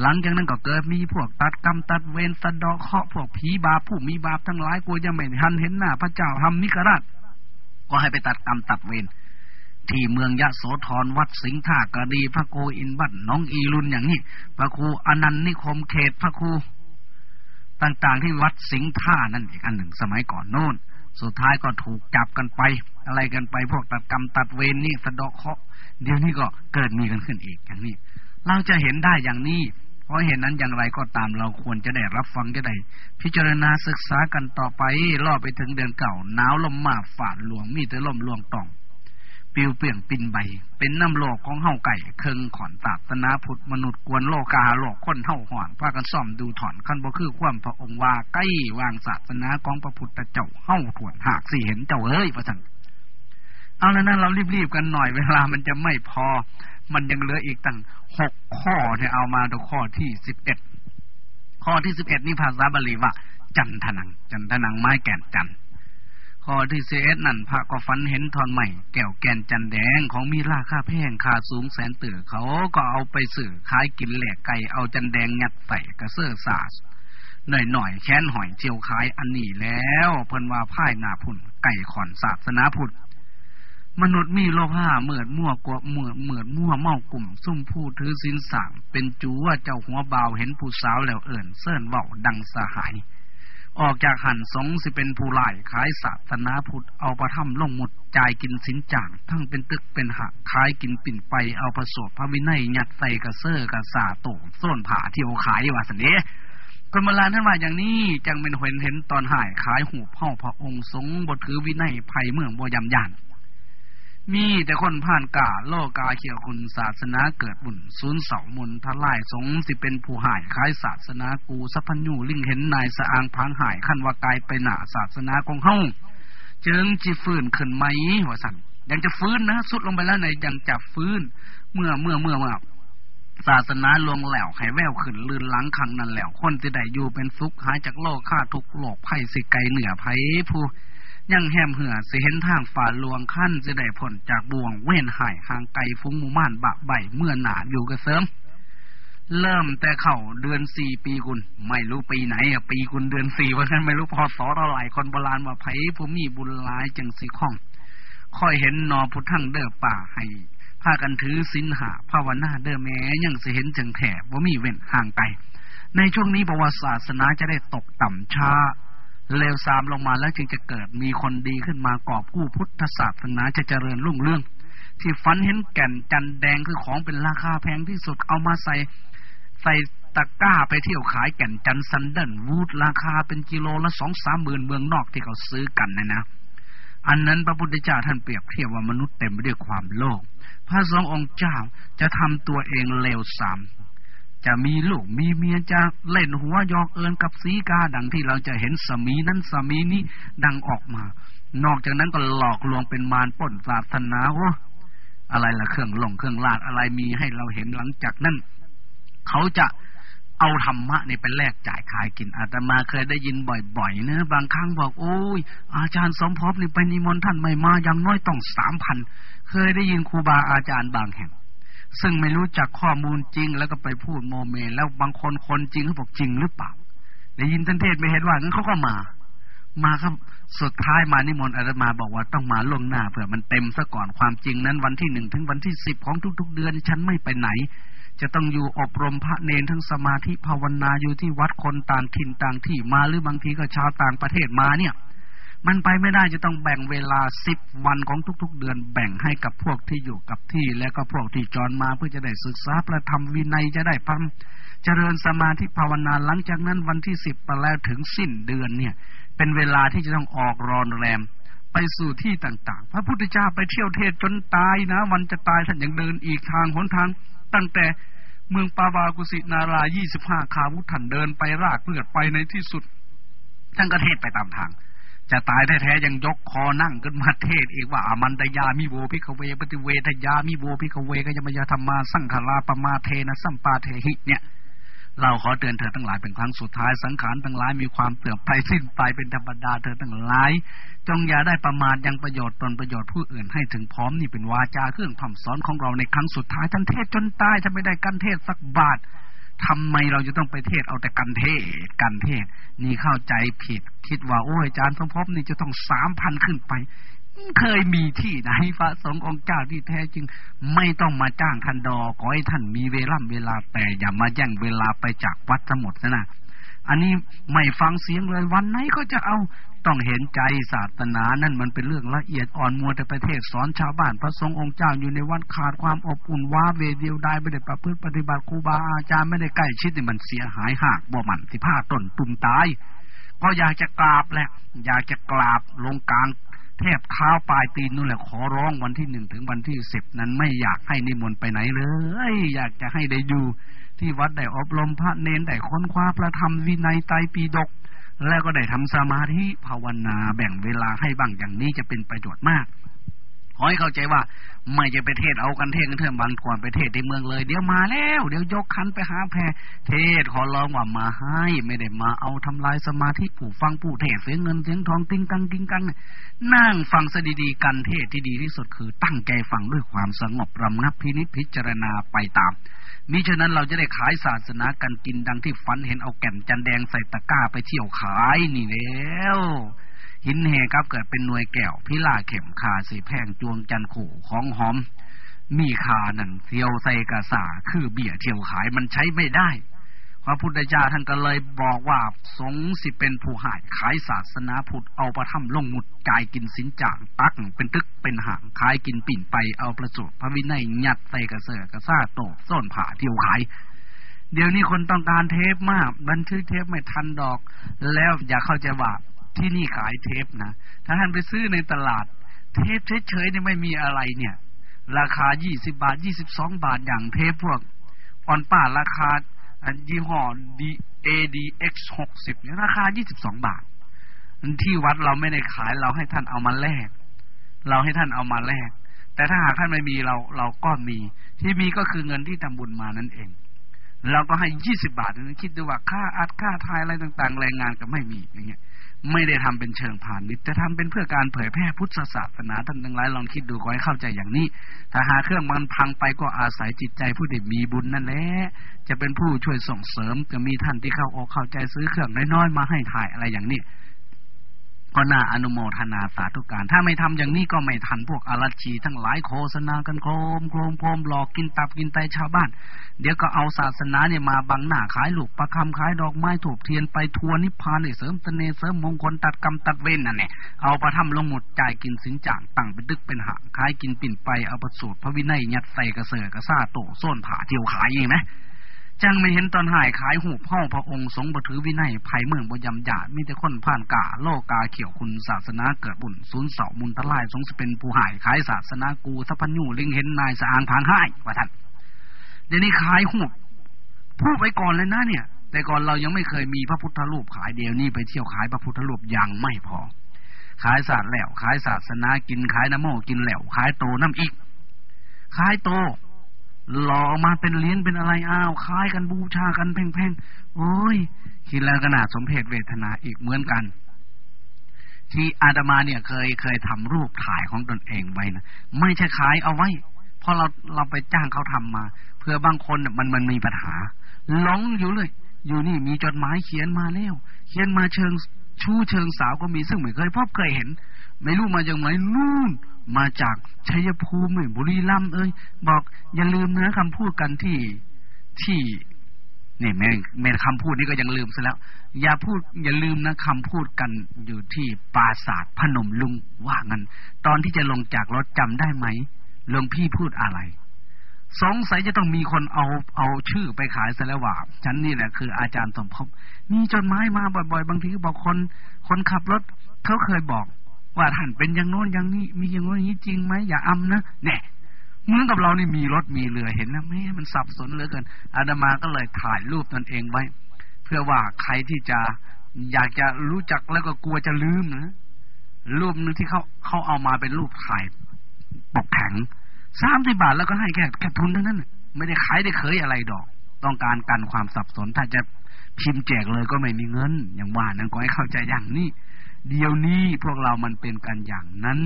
หลังจากนั้นก็เกิดมีพวกตัดกรรมตัดเวรสะดอกเคาะพวกผีบาปผู้มีบาปทั้งหลายกลัวจะไม่ทันเห็นหน้าพระเจ้าทำนิกราช ก็ให้ไปตัดกรรมตัดเวรที่เมืองยะโสธรวัดสิงห์ท่ากระดีพระโกอินบัตน้องอีรุนอย่างนี้พระครูอนันต์นิคมเขตพระครูต่างๆที่วัดสิงห์ท่านั่นอีกอันหนึ่งสมัยก่อนโน้น สุดท้ายก็ถูกจับกันไป อะไรกันไปพวกตัดกรรมตัดเวรนี่สะดอกเคาะเดี๋ยวนี้ก็เกิดมีกันขึ้นอีกอย่างนี้ เราจะเห็นได้อย่างนี้ เพราะเห็นนั้นอย่างไรก็ตามเราควรจะได้รับฟังจะได้ พิจารณาศึกษากันต่อไปล่อไปถึงเดือนเก่าหนาวลมมาฝาดหลวงมีแต่ลมลวงตอง ปิวเปลี่ยงปินใบ เป็นน้ำโลกของเฮาไก่เคิงขอนตาตนาพุทธมนุษย์กวนโลกาโลกคนเฮาห่อนพากันซ่อมดูถอนขั้นบ่คือความพระองค์ว่าใกล้วางศาสนาของพระพุทธเจ้าเฮาถวนหากสี่เห็นเจ้าเอ้ยพระสันเอาแล้วนั้นเรารีบๆกันหน่อยเวลามันจะไม่พอ มันยังเหลืออีกตั้งหกข้อเนี่ยเอามาดูข้อที่สิบเอ็ดข้อที่สิบเอ็ดนี่ภาษาบาลีว่า จันทนัง จันทนังไม้แก่นจันข้อที่สิเสดนั่นพระก็ฝันเห็นทอนใหม่แก้วแกนจันแดงของมีราคาแพงค่าสูงแสนเตื่อเขาก็เอาไปสื่อขายกินแหลกไก่เอาจันแดงยัดใส่กระเสื้อสาสหน่อยหน่อยแค้นหอยเจียวขายอันนี้แล้ว เพิ่นว่าพ่ายนาพุ่นไก่ขอนศาสนาพุทธ มนุษย์มีโลภะเหมือดมั่วกว่าเหมือดเหมือดมั่วเมากลุ่ม ซุ่มผู้ถือสินสามเป็นจูว่าเจ้าหัวเบาเห็นผู้สาวแล้วเอิ่นเสิร์นเว้าดังสหาย ออกจากหันสงสิเป็นผู้ไล่ขายศาสนาพุทธเอาประทับลงหมดจ่ายกินสินจ่าง ทั้งเป็นตึกเป็นหักขายกินปิ่นไปเอาประสบพระวินัยยัดใส่กระเซอกระสาโตส้นผาเที่เอาขายว่าสันเดกรมลานท่านว่าอย่างนี้จังเป็นเห็นเห็นตอนหายขายหูเผ่าพระองค์สงบถือวินัยภัยเมืองบยำยาน มีแต่คนผ่านกาโลกาเขียวคุณศาสนาเกิดบุญศูนย์เสามนทลายสงสิเป็นผู้หายคล้ายศาสนากูสัพพัญญูลิงเห็นนายสะอางพานหายขั้นว่ากายไปหนาศาสนาของเฮาจึงจีฟื้นขึ้นไหมว่าสั่นยังจะฟื้นนะสุดลงไปแล้วในยังจะฟื้น เมื่อเมื่อเมื่อเมื่อศาสนาลวงแหลวให้แววขึ้นลื่นหลังขังนั่นแหลวคนจะได้อยู่เป็นสุขหายจากโลกฆ่าทุกโลกไพ่สิไกเหนือไพ่ผู้ ยังแหมเหือสิเห็นทางฝ่าลวงขั้นจะได้ผลจากบ่วงเว้นหายห่างไกลฟุ้งมูม่านบะใบเมื่อหนาอยู่กระเสริม เริ่มแต่เข่าเดือนสี่ปีกุลไม่รู้ปีไหนอะปีกุลเดือนสี่วันนั้นไม่รู้พอสอเท่าไหร่คนโบราณว่าไผผู้มีบุญหลายจังสีข้องค่อยเห็นนอพุทธังเด้อป่าให้พากันถือสินหาภาวนาเด้อแม้ยังสิเห็นจังแถบว่ามีเว้นห่างไกลในช่วงนี้ประวัติศาสนาจะได้ตกต่ำช้า เลวซามลงมาแล้วจึงจะเกิดมีคนดีขึ้นมากอบกู้พุทธศาสนาจะเจริญรุ่งเรื่อง ที่ฝันเห็นแก่นจันแดงคือของเป็นราคาแพงที่สุดเอามาใส่ใส่ตะกร้าไปเที่ยวขายแก่นจันซันเดนวูดราคาเป็นกิโลละสองสามหมื่นเมืองนอกที่เขาซื้อกันนะนะอันนั้นพระพุทธเจ้าท่านเปรียบเทียบว่ามนุษย์เต็มไปด้วยความโลภพระสงองค์เจ้าจะทำตัวเองเลวทราม จะมีลูกมีเมียจะเล่นหัวยอกเอินกับสีกาดังที่เราจะเห็นสมีนั้นสมีนี้ดังออกมา นอกจากนั้นก็หลอกลวงเป็นมารป่นศาสนาโอ้อะไรล่ะเครื่องลงเครื่องลาดอะไรมีให้เราเห็นหลังจากนั้นเขาจะเอาธรรมะนี่ไปแลกจ่ายขายกินอาตมาเคยได้ยินบ่อยๆเนะบางครั้งบอกโอ้ย อาจารย์สมภพนี่ไปนิมนต์ท่านไม่มาอย่างน้อยต้องสามพันเคยได้ยินครูบาอาจารย์บางแห่ง ซึ่งไม่รู้จักข้อมูลจริง แล้วก็ไปพูดโมเม แล้วบางคนคนจริงเขาบอกจริงหรือเปล่าได้ยินท่านเทศไม่เห็นว่างั้นเขาก็มา มาครับสุดท้ายมานิมนต์อาตมาบอกว่าต้องมาล่วงหน้าเผื่อมันเต็มซะก่อนความจริงนั้นวันที่หนึ่งถึงวันที่สิบของทุก ๆ เดือน ฉันไม่ไปไหน จะต้องอยู่อบรมพระเนนทั้งสมาธิภาวนาอยู่ที่วัดคนต่างถิ่นต่างที่มาหรือบางทีก็ชาวต่างประเทศมาเนี่ย มันไปไม่ได้จะต้องแบ่งเวลาสิบวันของทุก ๆ เดือน แบ่งให้กับพวกที่อยู่กับที่ และก็พวกที่จรมาเพื่อจะได้ศึกษาประธรรมวินัยจะได้พัฒเจริญสมาธิภาวนาหลังจากนั้นวันที่สิบไปแล้วถึงสิ้นเดือนเนี่ย เป็นเวลาที่จะต้องออกรอนแรม ไปสู่ที่ต่าง ๆ พระพุทธเจ้าไปเที่ยวเทศจนตายนะ วันจะตายท่านยังเดินอีกทางหนทางตั้งแต่เมืองปาวากุสินารายี่สิบห้าคาวุทันเดินไปรากเลือดไปในที่สุดท่านก็เทศไปตามทาง จะตายแท้ๆยังยกคอนั่งขึ้นมาเทศอีกว่าอามันตยามิโวภิกขเวปฏิเวทยามิโวภิกขเวขยวยธัมมาสังขาราอัปปมาเทนะสัมปาเทถะเนี่ยเราขอเตือนเธอทั้งหลายเป็นครั้งสุดท้ายสังขารทั้งหลายมีความเสื่อมไปสิ้นไปเป็นธรรมดาเธอทั้งหลาย จงอย่าได้ประมาทยังประโยชน์ตนประโยชน์ผู้อื่นให้ถึงพร้อมนี่เป็นวาจาเครื่องพร่ำสอนของเราในครั้งสุดท้ายท่านเทศจนตายถ้าไม่ได้กันเทศสักบาท ทำไมเราจะต้องไปเทศเอาแต่กันเทศกันเทศ นี่เข้าใจผิด คิดว่าโอ้ยอาจารย์สมภพนี่จะต้องสามพันขึ้นไป เคยมีที่ไหนพระสงฆ์องค์เจ้าที่แท้จริง ไม่ต้องมาจ้างคันดอขอให้ท่านมีเวลาเวลาแต่อย่ามาแย่งเวลาไปจากวัดทั้งหมดนะ อันนี้ไม่ฟังเสียงเลยวันไหนก็จะเอาต้องเห็นใจศาสนานั่นมันเป็นเรื่องละเอียดอ่อนมัวแต่ประเทศสอนชาวบ้านพระสงฆ์องค์เจ้าอยู่ในวัดขาดความอบอุ่นว้าเวเดียวได้ไม่ได้ประพฤติปฏิบัติครูบาอาจารย์ไม่ได้ใกล้ชิดนี่มันเสียหายหักบ่มันที่ผ้าต้นตุ่มตาย ก็อยากจะกราบแหละ อยากจะกราบลงกลางแทบเท้าปลายตีนนู่นแหละขอร้องวันที่หนึ่งถึงวันที่สิบนั้นไม่อยากให้นิมนต์ไปไหนเลย อยากจะให้ได้อยู่ ที่วัดได้อบรมพระเนนได้ค้นคว้าพระธรรมวินัยไตรปีดก แล้วก็ได้ทำสมาธิภาวนาแบ่งเวลาให้บ้างอย่างนี้จะเป็นประโยชน์มากขอให้เข้าใจว่า ไม่จะไปเทศเอากันเทศกันเถอะมันควรไปเทศในเมืองเลย เดี๋ยวมาแล้ว เดี๋ยวยกคันไปหาแพรเทศขอร้องว่ามาให้ ไม่ได้มาเอาทำลายสมาธิผู้ฟังผู้เทศเสียเงินเสียงทองติ้งกังติ้งกังนั่งฟังสดีๆกันเทศที่ดีที่สุดคือ ตั้งใจฟังด้วยความสงบรำงับพินิจพิจารณาไปตาม มิฉะนั้นเราจะได้ขายศาสนากันกินดังที่ฝันเห็นเอาแก่นจันแดงใส่ตะกร้าไปเที่ยวขายนี่แล้วหินแหครับเกิดเป็นหน่วยแก้วพิลาเข็มคาสีแพงจวงจันขู่ของหอม มีคานั่นเที่ยวใส่กระสาคือเบี่ยเที่ยวขายมันใช้ไม่ได้ พระพุทธเจ้าท่านก็เลยบอกว่าสงสิเป็นผู้หายขายศาสนาพุทธเอาประทับลงหมุดกายกินสินจางตักเป็นตึกเป็นหางขายกินปิ่นไปเอาประสูตรพระวินัยยัดใส่กระเสือกระซ่าโตส้นผ่าเที่ยวขาย เดี๋ยวนี้คนต้องการเทปมาก บันทึกเทปไม่ทันดอก แล้วอย่าเข้าใจว่าที่นี่ขายเทปนะถ้าท่านไปซื้อในตลาด เทปเฉยๆนี่ไม่มีอะไรเนี่ย ราคายี่สิบาทยี่สิบสองบาทอย่างเทปพวกออนป้าราคา อันยี่ห้อ D ADX หกสิบเนี่ยราคายี่สิบสองบาท ที่วัดเราไม่ได้ขายเราให้ท่านเอามาแลกเราให้ท่านเอามาแลกแต่ถ้าหากท่านไม่มีเราเราก็มี ที่มีก็คือเงินที่ทำบุญมานั่นเองเราก็ให้ยี่สิบาทนั้นคิดดูว่าค่าอัดค่าทายอะไรต่าง ๆ แรงงานก็ไม่มีอย่างเงี้ย ไม่ได้ทำเป็นเชิงพาณิชย์แต่ทำเป็นเพื่อการเผยแพร่พุทธศาสนาท่านทั้งหลายลองคิดดูขอให้เข้าใจอย่างนี้ ถ้าหาเครื่องมันพังไปก็อาศัยจิตใจผู้ที่มีบุญนั่นแหละจะเป็นผู้ช่วยส่งเสริมจะมีท่านที่เข้าอกเข้าใจซื้อเครื่องน้อยๆมาให้ถ่ายอะไรอย่างนี้ ก็น่าอนุโมทนาสาธุการ ถ้าไม่ทำอย่างนี้ก็ไม่ทันพวกอรัชีทั้งหลายโฆษณากันโครมโครมโครมหลอกกินตับกินไตชาวบ้าน เดี๋ยวก็เอาศาสนาเนี่ยมาบังหน้าขายลูกประคำขายดอกไม้ถูกเทียนไปทัวนิพพานเสริมตเนเสริมมงคลตัดกรรมตัดเว้นนั่นแหละเอาประทำลงหมดจ่ายกินสินจ่างตั้งเป็นตึกเป็นหางขายกินปิ่นไปเอาประสูตรพระวินัยยัดใส่กระเสือกระซ่าโตโซนผาเที่ยวขายเองนะ จังไม่เห็นตอนหายขายหูพ่อพระองค์ทรงบถือวินัยภัยเมืองบยำยาดมีแต่คนผ่านกาโลกาเขียวคุณศาสนาเกิดบุญศูนย์เสามุนตะไลทรงสเป็นผู้หายขายศาสนากูสัพพัญญูลิงเห็นนายสางพางหายว่าท่านเดี๋ยวนี้ขายหูพูดไว้ก่อนเลยนะเนี่ย แต่ก่อนเรายังไม่เคยมีพระพุทธรูปขายเดียวนี่ไปเที่ยวขายพระพุทธรูปยังไม่พอ ขายศาสตร์แล้วขายศาสนากินขายน้ำโมกินแล้วขายโตน้ำอีก ขายโต หล่อมาเป็นเลี้ยนเป็นอะไรอ้าวคล้ายกันบูชากันแพงๆโอ้ยคิดแล้วก็น่าสมเพชเวทนาอีกเหมือนกัน ที่อาตมาเนี่ยเคยเคยทำรูปถ่ายของตนเองไว้นะไม่ใช่ขายเอาไว้พราะเราเราไปจ้างเขาทำมา เพื่อบางคนมันมันมีปัญหาหลงอยู่เลย อยู่นี่มีจดหมายเขียนมาแล้ว เขียนมาเชิง ชู้เชิงสาวก็มีซึ่งไม่เคยพบเคยเห็น ไม่รู้มาจากไหนนู่นมาจากชัยภูมิบุรีรัมย์เอ้ยบอกอย่าลืมเนื้อคำพูดกันที่ที่นี่แม่แม่คำพูดนี้ก็ยังลืมซะแล้ว อย่าพูดอย่าลืมนะคำพูดกันอยู่ที่ปราสาทพนมลุงว่างันตอนที่จะลงจากรถจำได้ไหมหลวงพี่พูดอะไร สงสัยจะต้องมีคนเอาเอาชื่อไปขายซะแล้วว่าฉันนี่แหละคืออาจารย์สมภพมีจดหมายมาบ่อยๆ บางทีก็บอกคน คนขับรถเขาเคยบอก ว่าท่านเป็นอย่างโน้นอย่างนี้ มีอย่างโน้นอย่างนี้จริงไหมอย่าอำนะเนี่ยเหมือนกับเรานี่มีรถมีเรือเห็นนะแม่มันสับสนเหลือเกินอาดามาก็เลยถ่ายรูปตนเองไว้ เพื่อว่าใครที่จะอยากจะรู้จักแล้วก็กลัวจะลืมนะรูปนึงที่เขาเขาเอามาเป็นรูปถ่ายปกแข็ง สามสิบาทแล้วก็ให้แค่แค่ทุนเท่านั้นไม่ได้ขายได้เคยอะไรดอก ต้องการกันความสับสนถ้าจะพิมพ์แจกเลยก็ไม่มีเงิน อย่างว่านั้นก็ให้เข้าใจอย่างนี้ เดี๋ยวนี้พวกเรามันเป็นกันอย่างนั้น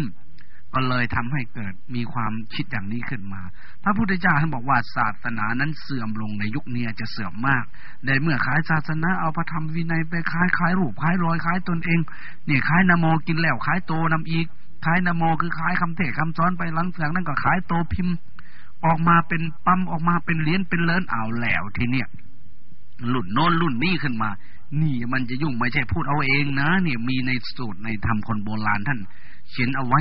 ก็เลยทำให้เกิดมีความคิดอย่างนี้ขึ้นมา พระพุทธเจ้าท่านบอกว่าศาสนานั้นเสื่อมลงในยุคนี้จะเสื่อมมากในเมื่อขายศาสนาเอาพระธรรมวินัยไปขายขายรูปขายรอยขายตนเองเนี่ยขายนโมกินแล้วขายโตนำอีก ขายนโมคือขายคำเทศคำสอนไปหลังจากนั้นก็ขายโตพิมพ์ ออกมาเป็นปั๊มออกมาเป็นเหรียญเป็นเลินเอาแล้วทีเนี้ยหลุ่นโน้นรุ่นนี้ขึ้นมา นี่มันจะยุ่งไม่ใช่พูดเอาเองนะ เนี่ยมีในสูตรในธรรมคนโบราณท่าน เขียนเอาไว้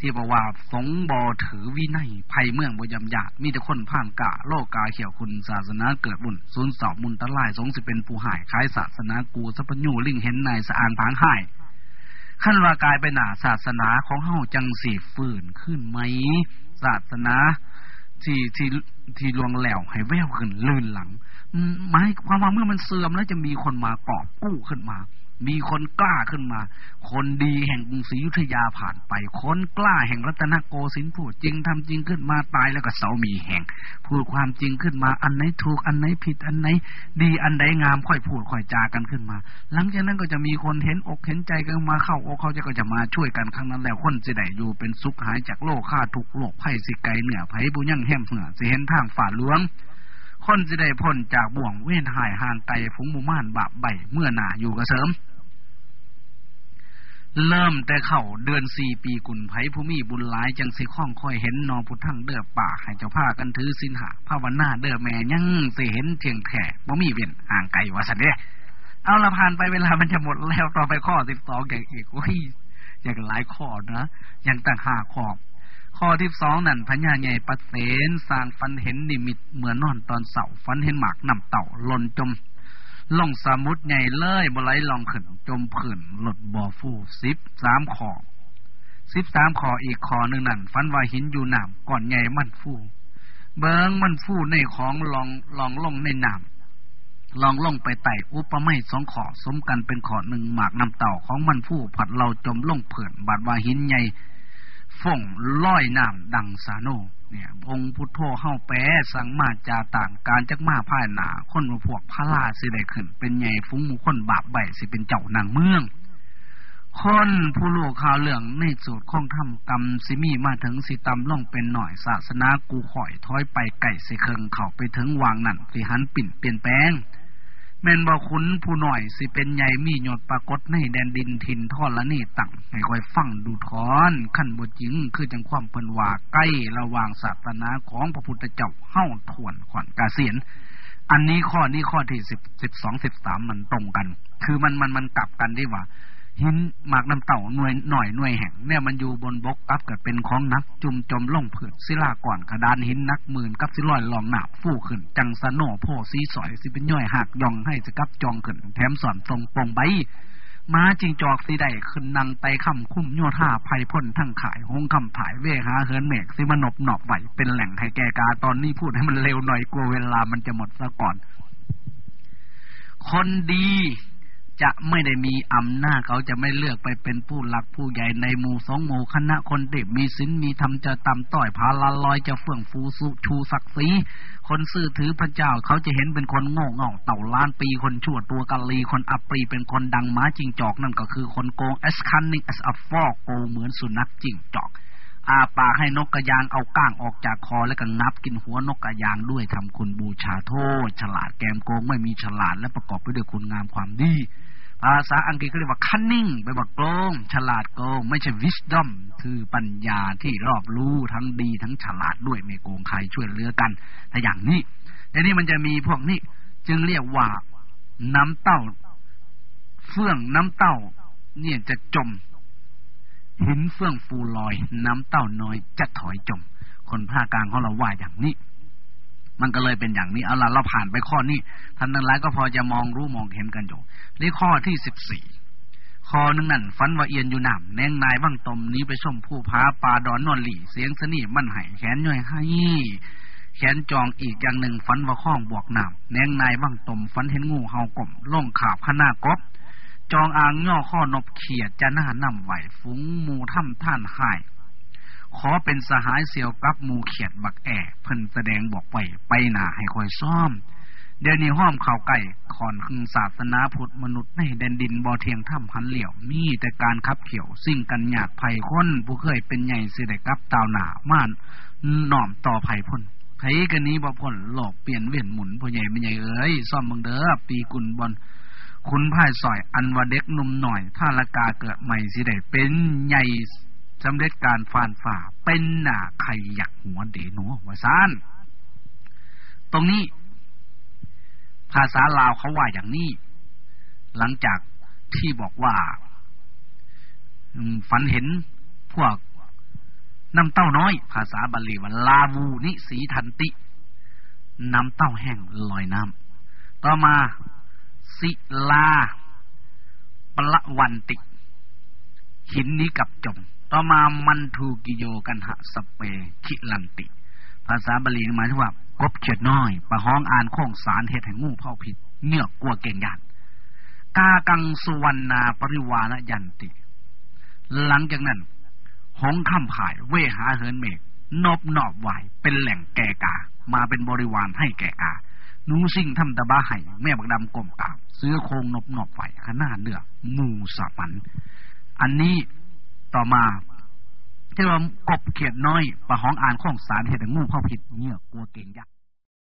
ที่บอกว่าสงบอถือวินัยภัยเมืองบยำยามีแต่คนผ่านกะ โลกาเขียวคุณศาสนาเกิดบุญศูนย์สอบมุนตะไลสงสิเป็นผู้หายขายศาสนากูสัพญูลิงเห็นนายสะอานผางหาย ขั้นว่ากายไปหนาศาสนาของเฮาจังสีฝืนขึ้นไหม ศาสนาที่ที่ที่ลวงแหลวให้แววขึ้นลื่นหลังหมายความว่าเมื่อมันเสื่อมแล้วจะมีคนมากอบกู้ขึ้นมา มีคนกล้าขึ้นมา คนดีแห่งกรุงศรีอยุธยาผ่านไป คนกล้าแห่งรัตนโกสินทร์พูดจริงทำจริงขึ้นมาตายแล้วก็เสามีแห่ง พูดความจริงขึ้นมาอันไหนถูกอันไหนผิดอันไหน ดีอันใดงามค่อยพูดค่อยจากันขึ้นมา หลังจากนั้นก็จะมีคนเห็นอกเห็นใจกันมาเข้าอกเขาจะก็จะมาช่วยกันครั้งนั้นแล้วคนจะได้อยู่เป็นสุขหายจากโลกฆ่าทุกโลกไผ่สิไกเหนือไผ่บุญยั่งแหมเหนือจะเห็นทางฝ่าหลวง คนจะได้พ้นจากบ่วงเว้นหายห่างไกลฝูงหมู่ม่านบาปใบเมื่อหนาอยู่กระเสริม เริ่มแต่เข้าเดือนสี่ปีกุนไผผู้มีบุญหลายจังสิข้องค่อยเห็นนอพุทธังเด้อป่าให้เจ้าผ้ากันถือสินหาภาวนาเด้อแม่ยังสิเห็นเทียงแข่บ่มีเวียนห่างไกลว่าสันเด้เอาละผ่านไปเวลามันจะหมดแล้วต่อไปข้อสิบสองอย่างอีกโอ้ยอย่างหลายข้อนะยังต่างหาข้อ ข้อที่สองนั่นพญาใหญ่ปัสเสนสร้างฟันเห็นนิมิตเหมือนนอนตอนเสาฟันเห็นหมากนำเต่าหล่นจมลงสมุดใหญ่เลยบไหลลองขึ้นจมผื่นหลดบ่อฟูสิบสามขอสิบสามขออีกขอหนึ่งนั่นฟันว่าหินอยู่หนามก่อนใหญ่มันฟู เบิงมันฟูในของลองลองลงในหนามลองลงไปไต่อุปไม่สองขอสมกันเป็นขอหนึ่งหมากนำเต่าของมันฟูผัดเราจมลงเผื่นบาดว่าหินใหญ่ ฟ่งลอยน้ำดังสาโนเนี่ยองค์พุทโธเข้าแปรสังมาจาต่างการจักมาพ่ายหนาคนมาพวกพระลาสิได้ขึ้น เป็นใหญ่ฟุ้งมุคนบาปใบสิเป็นเจ้านางเมือง คนผู้ลูกข่าวเรื่องในสูตรข้องทำกรรมสิมีมาถึงสิตำล่องเป็นหน่อยศาสนากูข่อยถอยไปไก่สิเคิงเขาไปถึงวางนั่นสิหันปิ่นเปลี่ยนแปลง แม่นบ่คุนผู้หน่อยสิเป็นใหญ่มีหยดปรากฏในแดนดินทินทอดละนี่ตั้งให้คอยฟังดูทอนขั้นบ่จริง คือจังความเพิ่นว่าใกล้ระว่างศาสนาของพระพุทธเจ้าเฮ้าทวนขวัญกาเสียน อันนี้ข้อนี้ข้อที่สิบสิบสองสิบสามมันตรงกัน คือมันมันมันกลับกันได้ว่า หินหมากน้ำเต่าหน่วยหน่อยหน่วยแห่งเนี่ยมันอยู่บนบกกับเกิดเป็นของนัก จุมจมล่องเผือศิลาก่อนกระดานหินนักหมื่นกับสิลอยลองหนาฟู่ขึ้น จังสโนโพสีสอยสิเป็นย่อยหักยองให้สกับจองขึ้น แถมสอนทรงปงใบมาจริงจอกสีได้ขึ้นนางไตคำคุ้มโยธาภัยพ่นทั้งขายหงคำผายเวหาเฮินเมกสิมนบหนอบไหวเป็นแหล่งให้แกกาตอนนี้พูดให้มันเร็วหน่อยกลัวเวลามันจะหมดซะก่อน คนดี จะไม่ได้มีอำนาจเขาจะไม่เลือกไปเป็นผู้หลักผู้ใหญ่ในหมู่สองหมู่คณะคนเด็กมีศีลมีธรรมจะตำต้อยพาลาลอยจะเฟื่องฟูสุชูศักดิ์ศรีคนซื่อถือพระเจ้าเขาจะเห็นเป็นคนโง่เง่าเต่าล้านปีคนชั่วตัวกะลีคนอัปรีเป็นคนดังม้าจิงจอกนั่นก็คือคนโกง as cunning as a frog โกเหมือนสุนัขจิงจอกอาปากให้นกกระยางเอาก้างออกจากคอแล้วก็งับกินหัวนกกระยางด้วยทำคุณบูชาโทษ ฉลาดแกมโกงไม่มีฉลาดและประกอบไปด้วยคุณงามความดี ภาษาอังกฤษเขาเรียกว่า cunning ไปบอกโกง ฉลาดโกง ไม่ใช่ wisdom คือปัญญาที่รอบรู้ทั้งดีทั้งฉลาดด้วยไม่โกงใครช่วยเหลือกันแต่อย่างนี้แต่นี่มันจะมีพวกนี้ จึงเรียกว่าน้ำเต้า เฟื่องน้ำเต้า เนี่ยจะจมหินเฟื่องฟูลอย น้ำเต้าน้อยจะถอยจม คนภาคกลางเขาเราว่าอย่างนี้ มันก็เลยเป็นอย่างนี้ เอาละเราผ่านไปข้อนี้ท่านนั้นหลายก็พอจะมองรู้มองเห็นกันอยู่นี่ข้อที่สิบสี่ข้อหนึ่งนั่นฟันว่าเอียนอยู่น้ำแนงนายบ้างตมนี้ไปชมผู้พาปลาดอนนอนหลี่ เสียงสนี่มันไห้แขนย่อยให้แขนจองอีกอย่างหนึ่งฟันว่าข้องบวกน้ำแนงนายบ้างตมฟันเห็นงูเห่ากลมล่องขาบขน้ากบจองอ่างย่อข้อนบเขียดจะหน้านำไหวฟุ้งมูถ้ำท่านหาย ขอเป็นสหายเสียวกับมูเขียดบักแอเพิ่นแสดงบอกไปไปหนาให้คอยซ่อม เดี๋ยวนี้ห้อมข่าวไก่ขอนคึงศาสนาพุทธมนุษย์ในแดนดินบ่อเทียงถ้ำหันเหลี่ยวมีแต่การขับเขี่ยวสิ่งกันหยาดไผ่คนผู้เคยเป็นใหญ่สิได้กับตาวหนาม่านหน่อมต่อไผ่พ้นไผ่กันนี้บ่พ้นหลอกเปลี่ยนเวียนหมุนผู้ใหญ่ไม่ใหญ่เอ้ยซ่อมมึงเด้อปีกุลบอลคุณพ่ายสอยอันว่าเด็กนุ่มหน่อย ถ้าละกาเกิดใหม่สิได้เป็นใหญ่ สำเร็จการฟานฝ่าเป็นหนาใครอยากหัวเดหนูวาซานตรงนี้ ภาษาลาวเขาว่าอย่างนี้ หลังจากที่บอกว่าฝันเห็นพวกน้ำเต้าน้อย ภาษาบาลีว่าลาวูนิสีทันติน้ำเต้าแห้งลอยน้ำต่อมาศิลา ปละวันติ หินนี้กับจม ต่อมามันทูกิโยกันหะสเปคิลันติ ภาษาบาลีหมายถึงว่ากบเขียดน้อยประห้องอ่านโค้งสารเหตุแห่งงูเผาผิดเนื้อกลัวเก่งยานกากังสุวรรณาปริวานยันติ หลังจากนั้น หงข้ามผาย เวหาเหินเมกนบนอบไหวเป็นแหล่งแก่กา มาเป็นบริวารให้แก่กานุ่งสิ่งทำตะบ้าไห่แม่บักดำกลมกาเสื้อโคงนบนอบไหวขนาดเดือมูสามัน อันนี้ ต่อมาที่ว่ากบเขียดน้อยประห้องอ่านข้องสารเหตุงูเข้าผิดเงี้ยกลัวเก่งยัก